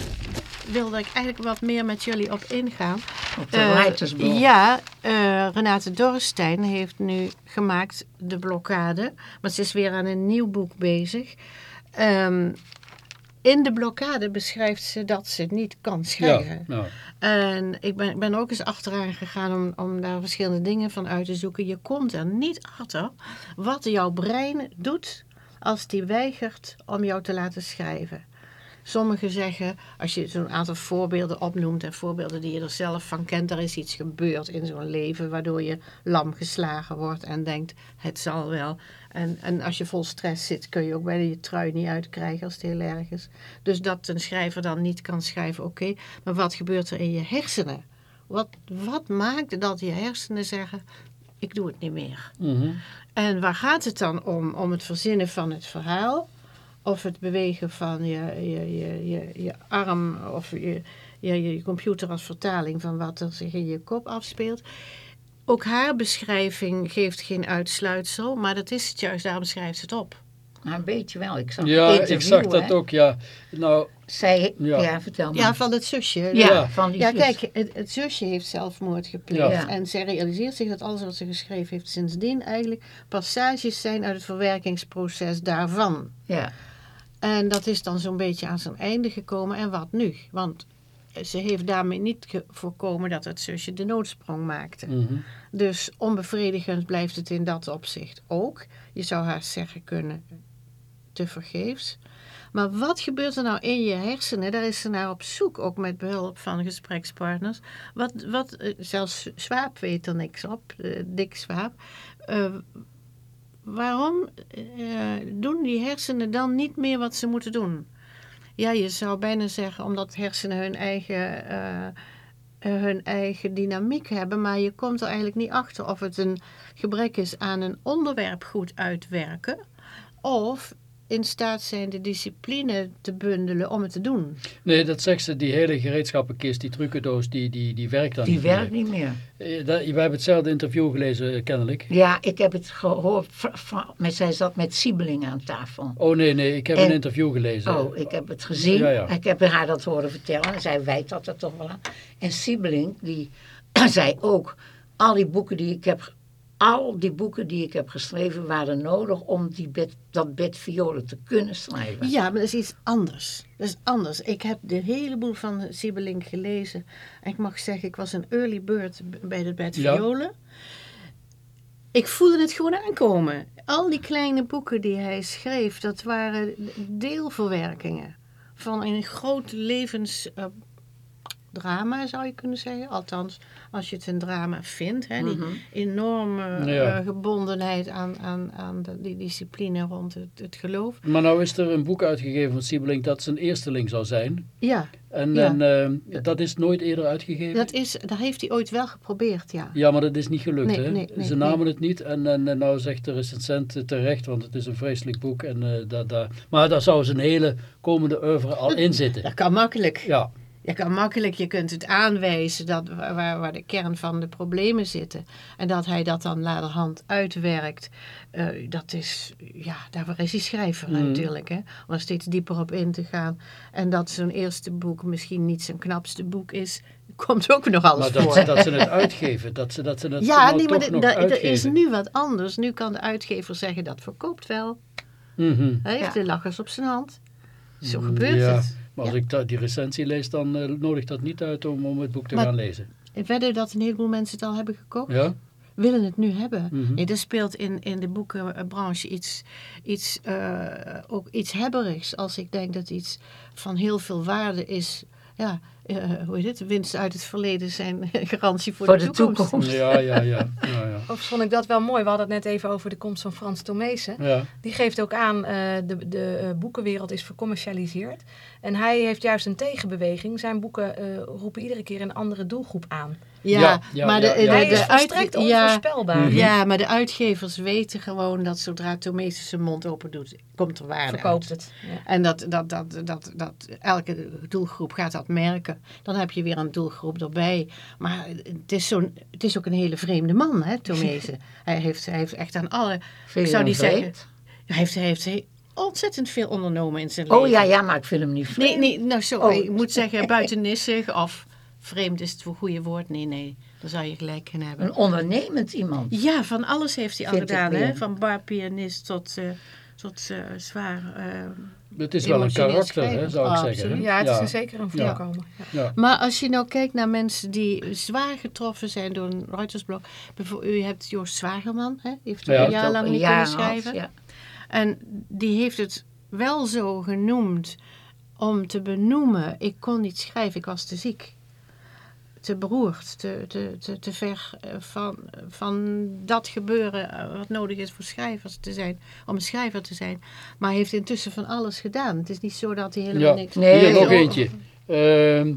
wilde ik eigenlijk wat meer met jullie op ingaan. Op de Eh, writersblog. Ja, eh, Renate Dorrestein heeft nu gemaakt De Blokkade. Maar ze is weer aan een nieuw boek bezig. Ehm, in De Blokkade beschrijft ze dat ze niet kan Ja, schrijven. nou, En ik ben, ben ook eens achteraan gegaan om, om daar verschillende dingen van uit te zoeken. Je komt er niet achter wat jouw brein doet als die weigert om jou te laten schrijven. Sommigen zeggen, als je zo'n aantal voorbeelden opnoemt en voorbeelden die je er zelf van kent, er is iets gebeurd in zo'n leven waardoor je lam geslagen wordt en denkt, het zal wel. En, en als je vol stress zit, kun je ook bijna je trui niet uitkrijgen als het heel erg is. Dus dat een schrijver dan niet kan schrijven, oké. Maar wat gebeurt er in je hersenen? Wat, wat maakt dat je hersenen zeggen, ik doe het niet meer? mhm. En waar gaat het dan om? Om het verzinnen van het verhaal? Of het bewegen van je, je, je, je, je arm of je, je, je computer als vertaling van wat er zich in je kop afspeelt? Ook haar beschrijving geeft geen uitsluitsel, maar dat is het juist, daarom schrijft ze het op. Maar een beetje wel. Ik zag ja ik zag dat hè. ook, ja. Nou, Zij, Ja. ja. vertel maar. Ja, van het zusje. Ja, Ja. van die Ja, zus. kijk, het, het zusje heeft zelfmoord gepleegd. Ja. En zij realiseert zich dat alles wat ze geschreven heeft sindsdien eigenlijk passages zijn uit het verwerkingsproces daarvan. Ja. En dat is dan zo'n beetje aan zijn einde gekomen. En wat nu? Want ze heeft daarmee niet voorkomen dat het zusje de noodsprong maakte. mhm. Dus onbevredigend blijft het in dat opzicht ook. Je zou haast zeggen kunnen te vergeefs. Maar wat gebeurt er nou in je hersenen? Daar is ze naar op zoek, ook met behulp van gesprekspartners. Wat, wat, eh, zelfs Swaap weet er niks op, eh, Dick Swaap. Eh, waarom eh, doen die hersenen dan niet meer wat ze moeten doen? Ja, je zou bijna zeggen omdat hersenen hun eigen, eh, eh, hun eigen dynamiek hebben, maar je komt er eigenlijk niet achter of het een gebrek is aan een onderwerp goed uitwerken of in staat zijn de discipline te bundelen om het te doen. Nee, dat zegt ze, die hele gereedschappenkist, die trucendoos, die, die, die werkt dan Die niet werkt meer. niet meer. Eh, dat- We hebben hetzelfde interview gelezen, eh, kennelijk. Ja, ik heb het gehoord. met, zij zat met Siebeling aan tafel. Oh nee, nee, ik heb En- een interview gelezen. Oh, ik heb het gezien. Ja, ja. Ik heb haar dat horen vertellen. En zij wijt dat er toch wel aan. En Siebeling, die <clears throat> zei ook... Al die boeken die ik heb... Al die boeken die ik heb geschreven waren nodig om die bed, dat bed violen te kunnen schrijven. Ja, maar dat is iets anders. Dat is anders. Ik heb de hele boel van Siebelink gelezen. En ik mag zeggen, ik was een early bird bij de Bed Ja. Violen. Ik voelde het gewoon aankomen. Al die kleine boeken die hij schreef, dat waren deelverwerkingen van een groot levensdrama, zou je kunnen zeggen. Althans, als je het een drama vindt. Hè, die enorme Ja. eh, gebondenheid aan, aan, aan de, die discipline rond het, het geloof. Maar nou is er een boek uitgegeven van Siebelink dat zijn eersteling zou zijn. Ja, En, Ja. en eh, dat is nooit eerder uitgegeven? Dat, is, dat heeft hij ooit wel geprobeerd, ja. Ja, maar dat is niet gelukt, Nee, hè? nee, nee, Ze namen het niet en, en, en nou zegt de recensent eh, terecht, want het is een vreselijk boek. En, eh, da, da, maar daar zou zijn hele komende oeuvre al in zitten. Dat kan makkelijk. Ja, Je kan makkelijk, je kunt het aanwijzen dat, waar, waar de kern van de problemen zitten. En dat hij dat dan naderhand uitwerkt. eh, dat is, ja, daarvoor is hij schrijver Mhm. natuurlijk. Hè? Om er steeds dieper op in te gaan. En dat zijn eerste boek misschien niet zijn knapste boek is, <laughs> komt ook nog alles maar voor. dat, dat ze het uitgeven, dat ze, dat ze het <laughs> ja, nee, maar toch de- nog da- er is nu wat anders. Nu kan de uitgever zeggen dat verkoopt wel. Mhm. Hij heeft Ja. de lachers op zijn hand. Zo Mm, gebeurt ja. het. Maar als ik die recensie lees, dan eh, nodigt dat niet uit om, om het boek te Maar- gaan lezen. Ik wedden dat een heleboel mensen het al hebben gekocht. Ja? willen het nu hebben. Nee, er speelt in, in de boekenbranche iets, iets, eh, ook iets hebberigs. Als ik denk dat iets van heel veel waarde is. Ja, hoe heet het? Winsten uit het verleden zijn <laughs> garantie voor, Voor de, de toekomst. toekomst. Ja, ja, ja. ja, ja. <laughs> Overigens vond ik dat wel mooi. We hadden het net even over de komst van Frans Tomezen. ja. Die geeft ook aan, eh de, de eh, boekenwereld is vercommercialiseerd. En hij heeft juist een tegenbeweging. Zijn boeken eh, roepen iedere keer een andere doelgroep aan. Ja, maar de, ja, de, ja. de is uit- volstrekt ja, onvoorspelbaar. Mhm. ja, maar de uitgevers weten gewoon dat zodra Tomesis zijn mond open doet, komt er waarde Verkoopt uit. het. Ja. En dat, dat, dat, dat, dat elke doelgroep gaat dat merken. Dan heb je weer een doelgroep erbij. Maar het is, zo'n, het is ook een hele vreemde man, hè, Tomezen. <laughs> hij, heeft, hij heeft echt aan alle... Je zou niet zeggen... Hij heeft, hij heeft he- ontzettend veel ondernomen in zijn leven. Oh ja, ja, maar ik vind hem niet vreemd. Nee, nee, nou zo, Oh. ik moet zeggen <laughs> buitennissig of vreemd is het voor goede woord. Nee, nee, daar zou je gelijk in hebben. Een ondernemend iemand. Ja, van alles heeft hij al gedaan. Hè? Van barpianist tot, eh, tot eh, zwaar... eh, Het is wel een karakter, hè, zou ik Ah, zeggen. hè? Ja, het is er zeker een voorkomen. Ja. Ja. Maar als je nou kijkt naar mensen die zwaar getroffen zijn door een Reutersblok. Bijvoorbeeld, u hebt Joost Zwagerman, hè? die heeft Ja. een jaar lang niet kunnen schrijven. Ja. En die heeft het wel zo genoemd om te benoemen. Ik kon niet schrijven, ik was te ziek. Te beroerd, te, te, te, te ver eh, van, van dat gebeuren eh, wat nodig is voor schrijvers te zijn. Om een schrijver te zijn. Maar hij heeft intussen van alles gedaan. Het is niet zo dat hij helemaal Ja. niks... Nee, Hier nog eentje. Ehm,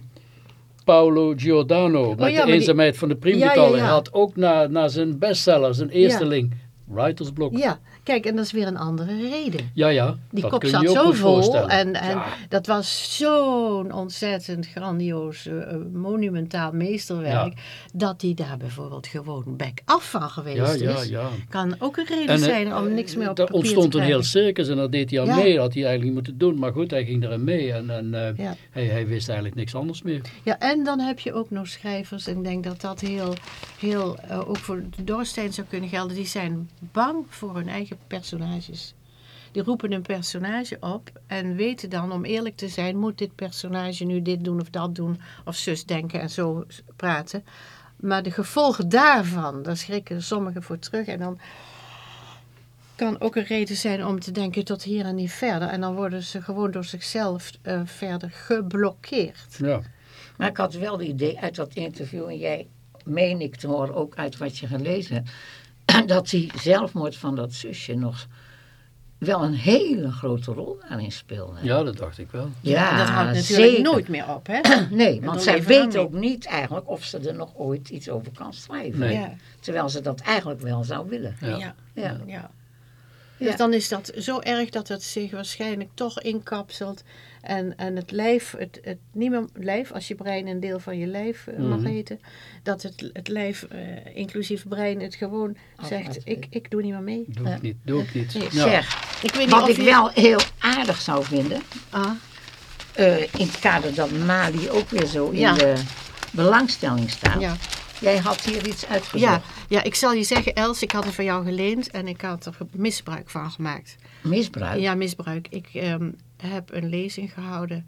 Paolo Giordano met Oh ja, maar de die- eenzaamheid van de priemgetallen. Ja, had ook na, na zijn bestseller, zijn eerste Ja. link, Writersblok. Ja, kijk, en dat is weer een andere reden. Ja, ja. Die dat kop zat zo vol en, en Ja. dat was zo'n ontzettend grandioos, eh, monumentaal meesterwerk, dat hij daar bijvoorbeeld gewoon back af van geweest Ja, ja, is. Kan ook een reden En, eh, zijn om niks meer op Er papier ontstond te een heel krijgen. circus en daar deed hij aan mee. Dat had hij eigenlijk niet moeten doen. Maar goed, hij ging erin mee en, en eh, hij, hij wist eigenlijk niks anders meer. Ja, en dan heb je ook nog schrijvers, en ik denk dat dat heel, heel eh, ook voor de Dorstein zou kunnen gelden, die zijn bang voor hun eigen personages. Die roepen een personage op en weten dan, om eerlijk te zijn, moet dit personage nu dit doen of dat doen, of zus denken en zo praten. Maar de gevolgen daarvan, daar schrikken sommigen voor terug en dan kan ook een reden zijn om te denken tot hier en niet verder. En dan worden ze gewoon door zichzelf eh, verder geblokkeerd. Ja. Maar ik had wel het idee uit dat interview, en jij meen ik te horen, ook uit wat je gelezen hebt, <clears throat> dat die zelfmoord van dat zusje nog wel een hele grote rol daarin speelde. ja, dat dacht ik wel. Ja, En dat houdt natuurlijk zeker. nooit meer op, hè? <clears throat> Nee, want zij weet ook niet eigenlijk of ze er nog ooit iets over kan schrijven. Nee. Ja. Terwijl ze dat eigenlijk wel zou willen. Ja. Ja. Ja. ja. Ja. Dus dan is dat zo erg dat het zich waarschijnlijk toch inkapselt. En, en het lijf, het, het niet meer lijf, als je brein een deel van je lijf eh, mag heten, dat het, het lijf, eh, inclusief brein, het gewoon zegt: Aflaat. ik, ik doe niet meer mee. Doe ik niet, doe ik niet. Nee, Ja. Zeg, Ik weet niet wat of ik je- wel heel aardig zou vinden, Ah, eh, in het kader dat Mali ook weer zo in de belangstelling staat. ja. Jij had hier iets uitgezocht. Ja, ja, ik zal je zeggen, Els, ik had het van jou geleend en ik had er misbruik van gemaakt. Misbruik. Ja, misbruik. Ik ehm, heb een lezing gehouden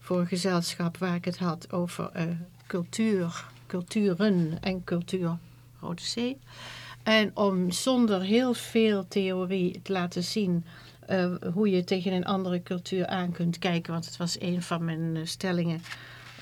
voor een gezelschap waar ik het had over eh, cultuur, culturen en cultuur Rode Zee. En om zonder heel veel theorie te laten zien eh, hoe je tegen een andere cultuur aan kunt kijken, want het was een van mijn eh, stellingen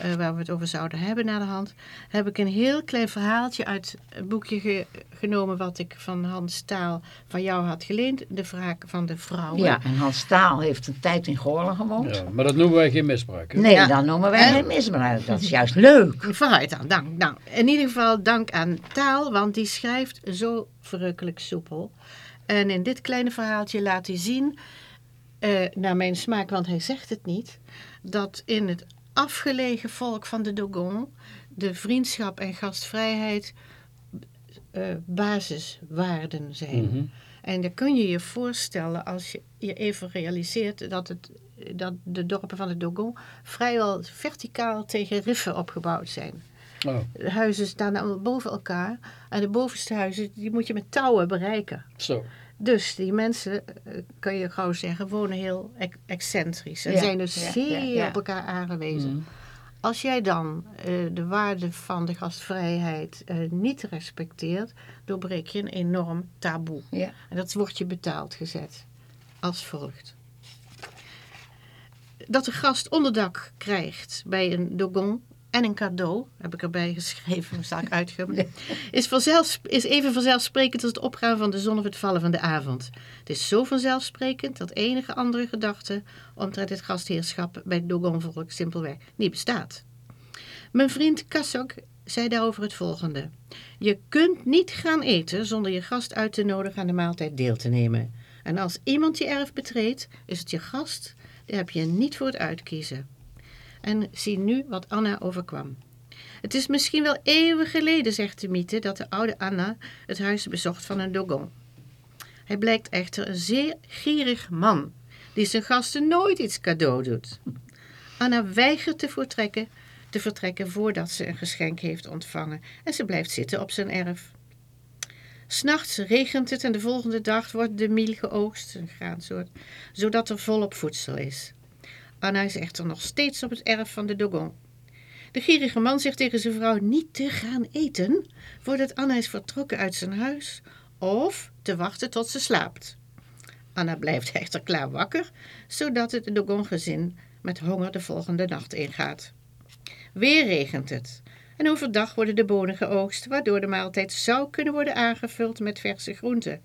eh, waar we het over zouden hebben naar de hand, heb ik een heel klein verhaaltje uit het boekje ge- genomen wat ik van Hans Staal van jou had geleend, De Wraak van de Vrouwen. Ja, en Hans Staal heeft een tijd in Goorlen gewoond. Ja, maar dat noemen wij geen misbruik. hè? Nee, Ja. dan noemen wij En- geen misbruik. Dat is juist leuk. <laughs> Vooruit dan, dank. Nou, in ieder geval dank aan taal, want die schrijft zo verrukkelijk soepel. En in dit kleine verhaaltje laat hij zien, eh, naar mijn smaak, want hij zegt het niet, dat in het afgelegen volk van de Dogon de vriendschap en gastvrijheid eh, basiswaarden zijn. Mhm. En dan kun je je voorstellen als je je even realiseert dat, het, dat de dorpen van de Dogon vrijwel verticaal tegen riffen opgebouwd zijn. Oh, De huizen staan allemaal boven elkaar en de bovenste huizen die moet je met touwen bereiken. zo. Dus die mensen, eh, kan je gauw zeggen, wonen heel ex- excentrisch. En Ja, zijn dus ja, zeer ja, op elkaar aangewezen. Mhm. Als jij dan eh, de waarde van de gastvrijheid eh, niet respecteert, doorbreek je een enorm taboe. En dat wordt je betaald gezet. Als volgt. Dat de gast onderdak krijgt bij een dogon en een cadeau, heb ik erbij geschreven, sta ik uitgeven, is, is even vanzelfsprekend als het opgaan van de zon of het vallen van de avond. Het is zo vanzelfsprekend dat enige andere gedachte omtrent het gastheerschap bij het dogonvolk simpelweg niet bestaat. Mijn vriend Kassok zei daarover het volgende. Je kunt niet gaan eten zonder je gast uit te nodigen aan de maaltijd deel te nemen. En als iemand je erf betreedt, is het je gast, daar heb je niet voor het uitkiezen. En zie nu wat Anna overkwam. Het is misschien wel eeuwen geleden, zegt de mythe, dat de oude Anna het huis bezocht van een Dogon. Hij blijkt echter een zeer gierig man, die zijn gasten nooit iets cadeau doet. Anna weigert te vertrekken, te vertrekken voordat ze een geschenk heeft ontvangen en ze blijft zitten op zijn erf. S'nachts regent het en de volgende dag wordt de miel geoogst, een graansoort, zodat er volop voedsel is. Anna is echter nog steeds op het erf van de Dogon. De gierige man zegt tegen zijn vrouw niet te gaan eten voordat Anna is vertrokken uit zijn huis of te wachten tot ze slaapt. Anna blijft <laughs> echter klaar wakker, zodat het Dogon-gezin met honger de volgende nacht ingaat. Weer regent het en overdag worden de bonen geoogst, waardoor de maaltijd zou kunnen worden aangevuld met verse groenten.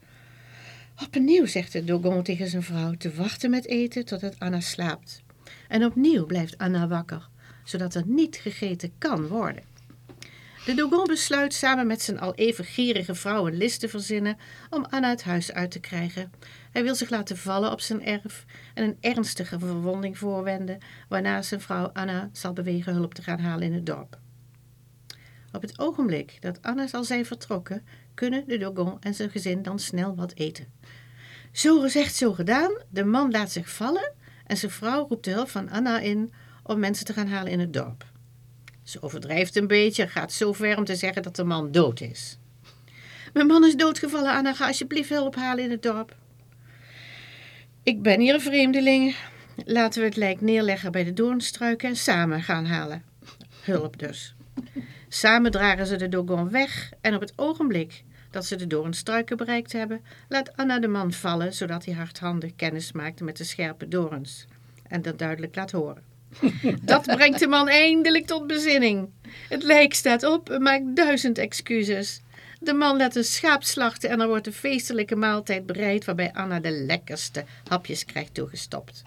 Opnieuw zegt de Dogon tegen zijn vrouw te wachten met eten totdat Anna slaapt. En opnieuw blijft Anna wakker, zodat er niet gegeten kan worden. De Dogon besluit samen met zijn al even gierige vrouw een list te verzinnen om Anna het huis uit te krijgen. Hij wil zich laten vallen op zijn erf en een ernstige verwonding voorwenden, waarna zijn vrouw Anna zal bewegen hulp te gaan halen in het dorp. Op het ogenblik dat Anna zal zijn vertrokken, kunnen de Dogon en zijn gezin dan snel wat eten. Zo gezegd, zo gedaan. De man laat zich vallen en zijn vrouw roept de hulp van Anna in om mensen te gaan halen in het dorp. Ze overdrijft een beetje, gaat zo ver om te zeggen dat de man dood is. Mijn man is doodgevallen, Anna, ga alsjeblieft hulp halen in het dorp. Ik ben hier een vreemdeling. Laten we het lijk neerleggen bij de doornstruiken en samen gaan halen. Hulp dus. Samen dragen ze de Dogon weg en op het ogenblik dat ze de doornstruiken bereikt hebben, laat Anna de man vallen, zodat hij hardhandig kennis maakt met de scherpe dorens en dat duidelijk laat horen. <laughs> Dat brengt de man eindelijk tot bezinning. Het lijk staat op en maakt duizend excuses. De man laat een schaap slachten en er wordt een feestelijke maaltijd bereid waarbij Anna de lekkerste hapjes krijgt toegestopt.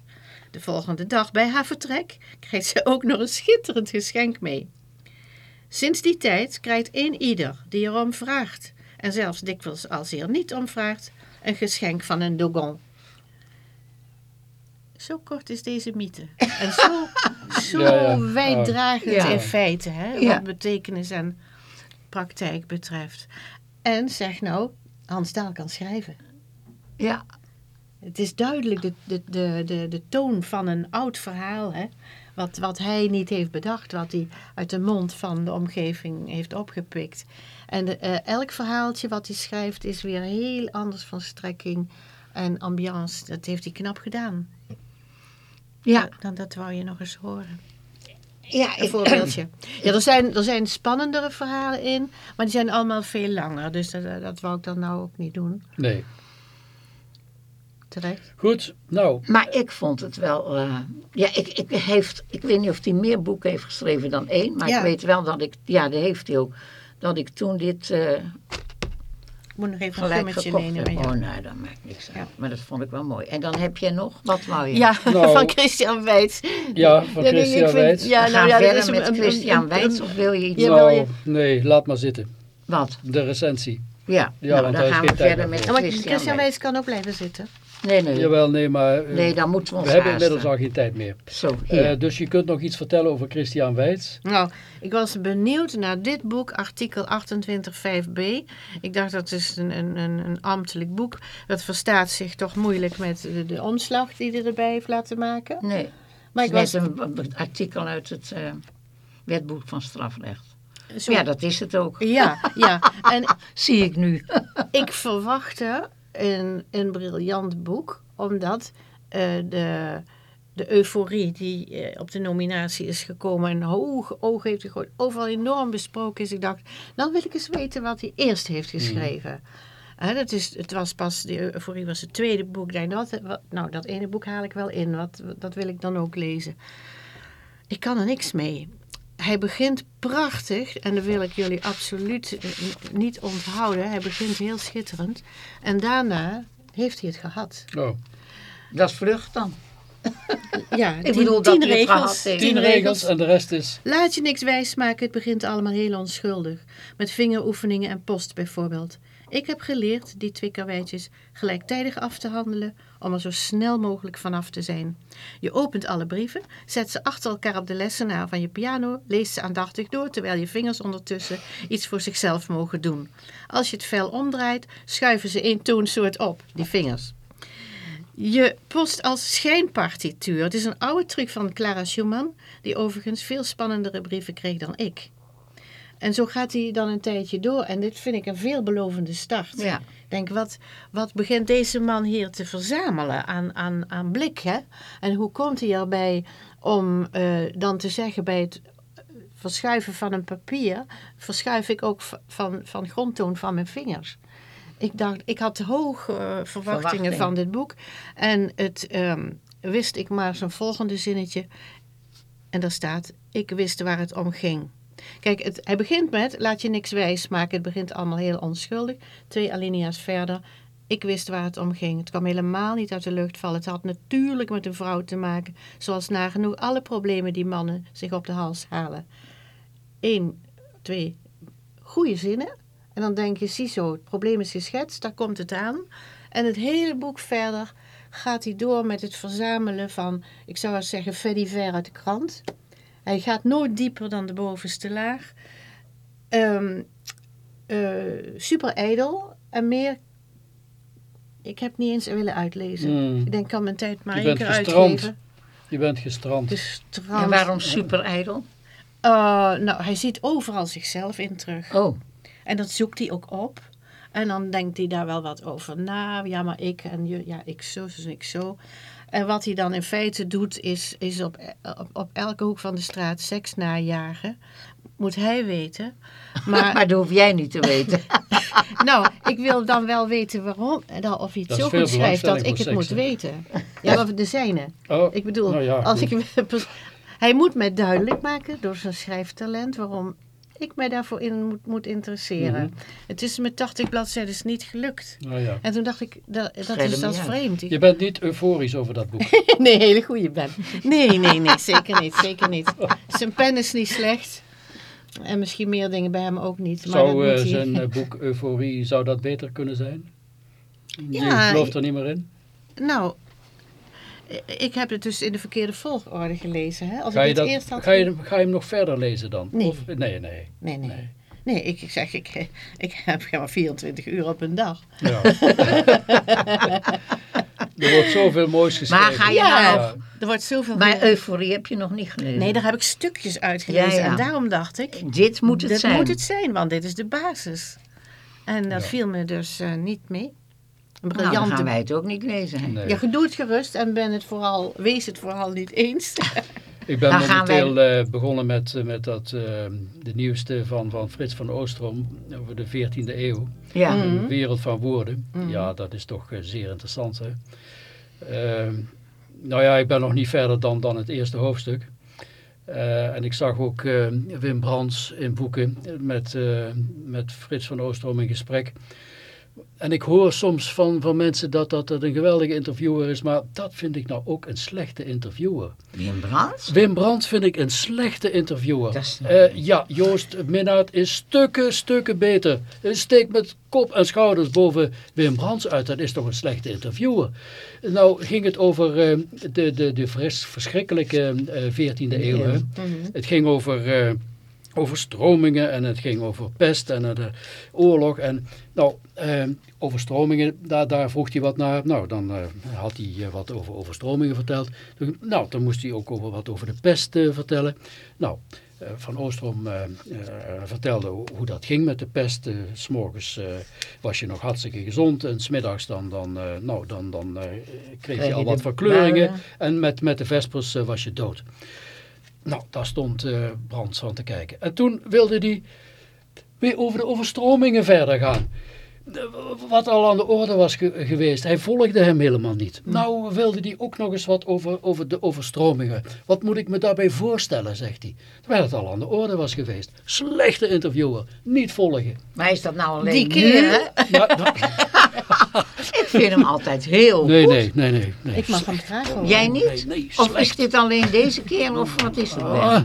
De volgende dag bij haar vertrek krijgt ze ook nog een schitterend geschenk mee. Sinds die tijd krijgt een ieder die erom vraagt, en zelfs dikwijls als hij er niet om vraagt, een geschenk van een dogon. Zo kort is deze mythe. En zo, <laughs> zo Ja, ja. wijddragend Ja. in feite, hè, Ja. wat betekenis en praktijk betreft. En zeg nou, Hans Daal kan schrijven. Ja, Het is duidelijk de, de, de, de, de toon van een oud verhaal. Hè? Wat, wat hij niet heeft bedacht, wat hij uit de mond van de omgeving heeft opgepikt. En de, eh, elk verhaaltje wat hij schrijft is weer heel anders van strekking en ambiance. Dat heeft hij knap gedaan. ja, Dan dat wou je nog eens horen. ja Een ik, voorbeeldje. <clears throat> Ja, er zijn, er zijn spannendere verhalen in, maar die zijn allemaal veel langer. Dus dat, dat wou ik dan nou ook niet doen. Nee. Terecht. Goed, nou, maar ik vond het wel... eh, ja, ik, ik, heeft, ik weet niet of hij meer boeken heeft geschreven dan één. Maar Ja. ik weet wel dat ik... Ja, dat heeft hij ook. Dat ik toen dit eh, Ik moet nog even een gelijk gummetje gekocht nemen. Oh, nee, dat maakt niks uit. Ja. Maar dat vond ik wel mooi. En dan heb je nog... Wat wou je? Ja, <laughs> Nou. van Christian Weitz. ja, van Ja, nee, ik Christian vind- Weitz. Ja, nou ja, dat is een- met een- Christian een- Weitz of wil je iets... Nou, je- nee, laat maar zitten. Wat? De recensie. Ja, Ja, nou, want dan gaan we verder met Christian, Christian. Weitz kan ook blijven zitten. Nee, nee. Jawel, nee, maar eh, Nee, dan moeten we ons we hebben haasten. inmiddels al geen tijd meer. Zo, hier. Eh, dus je kunt nog iets vertellen over Christian Weitz. Nou, ik was benieuwd naar dit boek, artikel 28.5b. Ik dacht dat is een, een, een, een ambtelijk boek. Dat verstaat zich toch moeilijk met de, de omslag die hij erbij heeft laten maken. nee, Maar ik het was een, artikel uit het eh, wetboek van strafrecht. zo- Ja, dat is het ook. ja, ja. <laughs> En Zie ik nu. <laughs> ik verwachtte een, een briljant boek, omdat eh, de, de euforie die eh, op de nominatie is gekomen en hoge ogen heeft gegooid, overal enorm besproken is. Ik dacht, dan wil ik eens weten wat hij eerst heeft geschreven. Hè, dat is, het was pas, de euforie was het tweede boek. Wat- nou, dat ene boek haal ik wel in, wat, dat wil ik dan ook lezen. Ik kan er niks mee. Hij begint prachtig en dat wil ik jullie absoluut eh, niet onthouden. Hij begint heel schitterend. En daarna heeft hij het gehad. Oh. Dat is vlucht dan. <laughs> Ja, Ik tien, bedoel dat tien regels. heeft. Tien regels en de rest is... Laat je niks wijsmaken, het begint allemaal heel onschuldig. Met vingeroefeningen en post bijvoorbeeld. Ik heb geleerd die twee karweitjes gelijktijdig af te handelen om er zo snel mogelijk vanaf te zijn. Je opent alle brieven, zet ze achter elkaar op de lessenaar van je piano, leest ze aandachtig door terwijl je vingers ondertussen iets voor zichzelf mogen doen. Als je het vel omdraait, schuiven ze één toonsoort op, die vingers. Je post als schijnpartituur. Het is een oude truc van Clara Schumann, die overigens veel spannendere brieven kreeg dan ik. En zo gaat hij dan een tijdje door. En dit vind ik een veelbelovende start. Ja. Denk, wat, wat begint deze man hier te verzamelen aan, aan, aan blik? Hè? En hoe komt hij erbij om eh, dan te zeggen bij het verschuiven van een papier, verschuif ik ook van, van grondtoon van mijn vingers. Ik dacht, ik had hoge eh, verwachtingen van dit boek. En het ehm, wist ik maar zijn volgende zinnetje. En daar staat, ik wist waar het om ging. Kijk, het, hij begint met, laat je niks wijs maken. Het begint allemaal heel onschuldig. Twee alinea's verder. Ik wist waar het om ging. Het kwam helemaal niet uit de lucht vallen. Het had natuurlijk met een vrouw te maken. Zoals nagenoeg alle problemen die mannen zich op de hals halen. Eén, twee, goede zinnen. En dan denk je, ziezo, het probleem is geschetst, daar komt het aan. En het hele boek verder gaat hij door met het verzamelen van, ik zou eens zeggen, Freddy Ver uit de krant. Hij gaat nooit dieper dan de bovenste laag. Ehm, eh, super ijdel en meer. Ik heb niet eens willen uitlezen. Hmm. Ik denk, ik kan mijn tijd maar Je één bent keer gestrand. uitgeven. Je bent gestrand. Gestrand. En waarom super ijdel? Eh, nou, hij ziet overal zichzelf in terug. Oh, En dat zoekt hij ook op. En dan denkt hij daar wel wat over na. Ja, maar ik en je, ja, ik zo, dus ik zo. En wat hij dan in feite doet, is, is op, op, op elke hoek van de straat seks najagen. Moet hij weten. <laughs> Maar, maar dat hoef jij niet te weten. <laughs> nou, ik wil dan wel weten waarom. En dan of hij het Dat zo goed schrijft dat ik het moet weten. <laughs> Ja, maar de zijne. Oh, Ik bedoel, nou ja, als goed. ik, hij moet mij duidelijk maken door zijn schrijftalent waarom ik mij daarvoor in moet, moet interesseren. Mhm. Het is met 80 bladzijden niet gelukt. Nou ja. En toen dacht ik, dat, dat Schrijf is dat is vreemd. Je bent niet euforisch over dat boek. <laughs> nee, hele goede Ben. Nee, nee, nee, zeker niet, zeker niet. Zijn pen is niet slecht. En misschien meer dingen bij hem ook niet. Maar dat Zou moet eh, hij- zijn eh, boek Euforie, zou dat beter kunnen zijn? Je Ja, gelooft er niet meer in? Nou, ik heb het dus in de verkeerde volgorde gelezen. Hè? Als Ga ik je, het dat, eerst had... ga, je, ga je hem nog verder lezen dan? Nee. Of, nee, nee. Nee, nee. Nee. Nee, ik, ik zeg, ik, ik heb maar 24 uur op een dag. Ja. <laughs> er wordt zoveel moois geschreven. Maar ga je Ja. nou... Er wordt zoveel... Maar euforie heb je nog niet gelezen. Nee, daar heb ik stukjes uitgelezen. Ja, ja. En daarom dacht ik, Dit moet het dit zijn. moet het zijn, want dit is de basis. En dat Ja. viel me dus eh, niet mee. Een Nou, dan briljante... gaan wij het ook niet lezen. hè. Nee. Ja, je doet het gerust en ben het vooral, wees het vooral niet eens. <laughs> Ik ben Dan gaan momenteel eh, begonnen met, eh, met dat, eh, de nieuwste van, van Frits van Oostrom over de 14e eeuw. Ja. Mm. Een wereld van woorden. Mhm. Ja, dat is toch eh, zeer interessant. Hè? Ehm, nou ja, ik ben nog niet verder dan, dan het eerste hoofdstuk. Eh, en ik zag ook eh, Wim Brands in boeken met, eh, met Frits van Oostrom in gesprek. En ik hoor soms van, van mensen dat dat een geweldige interviewer is, maar dat vind ik nou ook een slechte interviewer. Wim Brands? Wim Brands vind ik een slechte interviewer. Dat is- Eh, ja, Joost Minnaert is stukken, stukken beter. Hij steekt met kop en schouders boven Wim Brands uit. Dat is toch een slechte interviewer. Nou ging het over eh, de, de, de vers- verschrikkelijke eh, 14e eeuw. hè. Het ging over overstromingen en het ging over pest en de oorlog. En nou, eh, overstromingen, daar, daar vroeg hij wat naar. Nou, dan eh, had hij eh, wat over overstromingen verteld. Nou, dan moest hij ook over wat over de pest eh, vertellen. Nou, eh, Van Oostrom eh, eh, vertelde hoe, dat ging met de pest. S S'morgens eh, was je nog hartstikke gezond en smiddags dan, dan, eh, nou, dan, dan eh, kreeg je al wat verkleuringen. En met, met de vespers was je dood. Nou, daar stond eh Brands van te kijken. En toen wilde hij weer over de overstromingen verder gaan. De- Wat al aan de orde was ge- geweest. Hij volgde hem helemaal niet. Nou wilde hij ook nog eens wat over, over de overstromingen. Wat moet ik me daarbij voorstellen, zegt hij. Terwijl het al aan de orde was geweest. Slechte interviewer. Niet volgen. Maar is dat nou alleen Die nu, keer, hè? <laughs> Ja, nou, <laughs> Ik vind hem altijd heel nee, goed. nee, nee, nee. nee. Ik mag hem graag horen. Jij niet? Nee, nee, of is dit alleen deze keer of wat is het? Ah,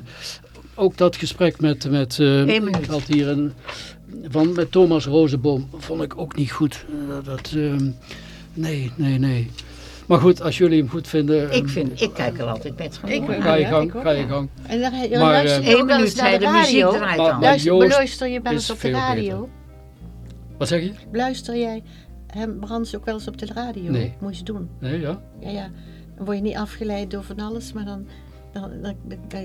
ook dat gesprek met, met eh, Eén minuut. ik had hier een, van met Thomas Rozenboom vond ik ook niet goed. Eh, dat, ehm, nee, nee, nee. Maar goed, als jullie hem goed vinden... Ik, ehm, vind, ik kijk er altijd met Ik ook. naar. Ga je Ja, gang, ik ga je gang. En dan, dan Maar, luister eh, je Eén ook wel minuut eens naar de de muziek radio. draait Maar- dan. maar- Luister, beluister je wel eens op de veel radio? Wat zeg je? Luister jij hem Brands ook wel eens op de radio? Nee. Moet je doen. Nee, ja? Ja, ja. Dan word je niet afgeleid door van alles, maar dan-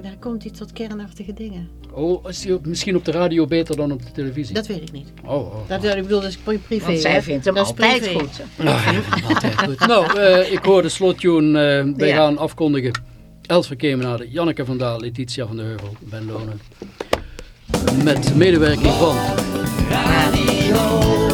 daar komt hij tot kernachtige dingen. Oh, is die op- misschien op de radio beter dan op de televisie? Dat weet ik niet. Oh, oh. Dat, ik bedoel, dat is pri- privé. Want zij vindt hem Dat altijd privé. goed. Nou, altijd goed. nou eh, ik hoor de slottune. eh wij Ja. gaan afkondigen. Els Verkemenade, Janneke van Daal, Letitia van de Heuvel, Ben Lonen. Met medewerking van... Radio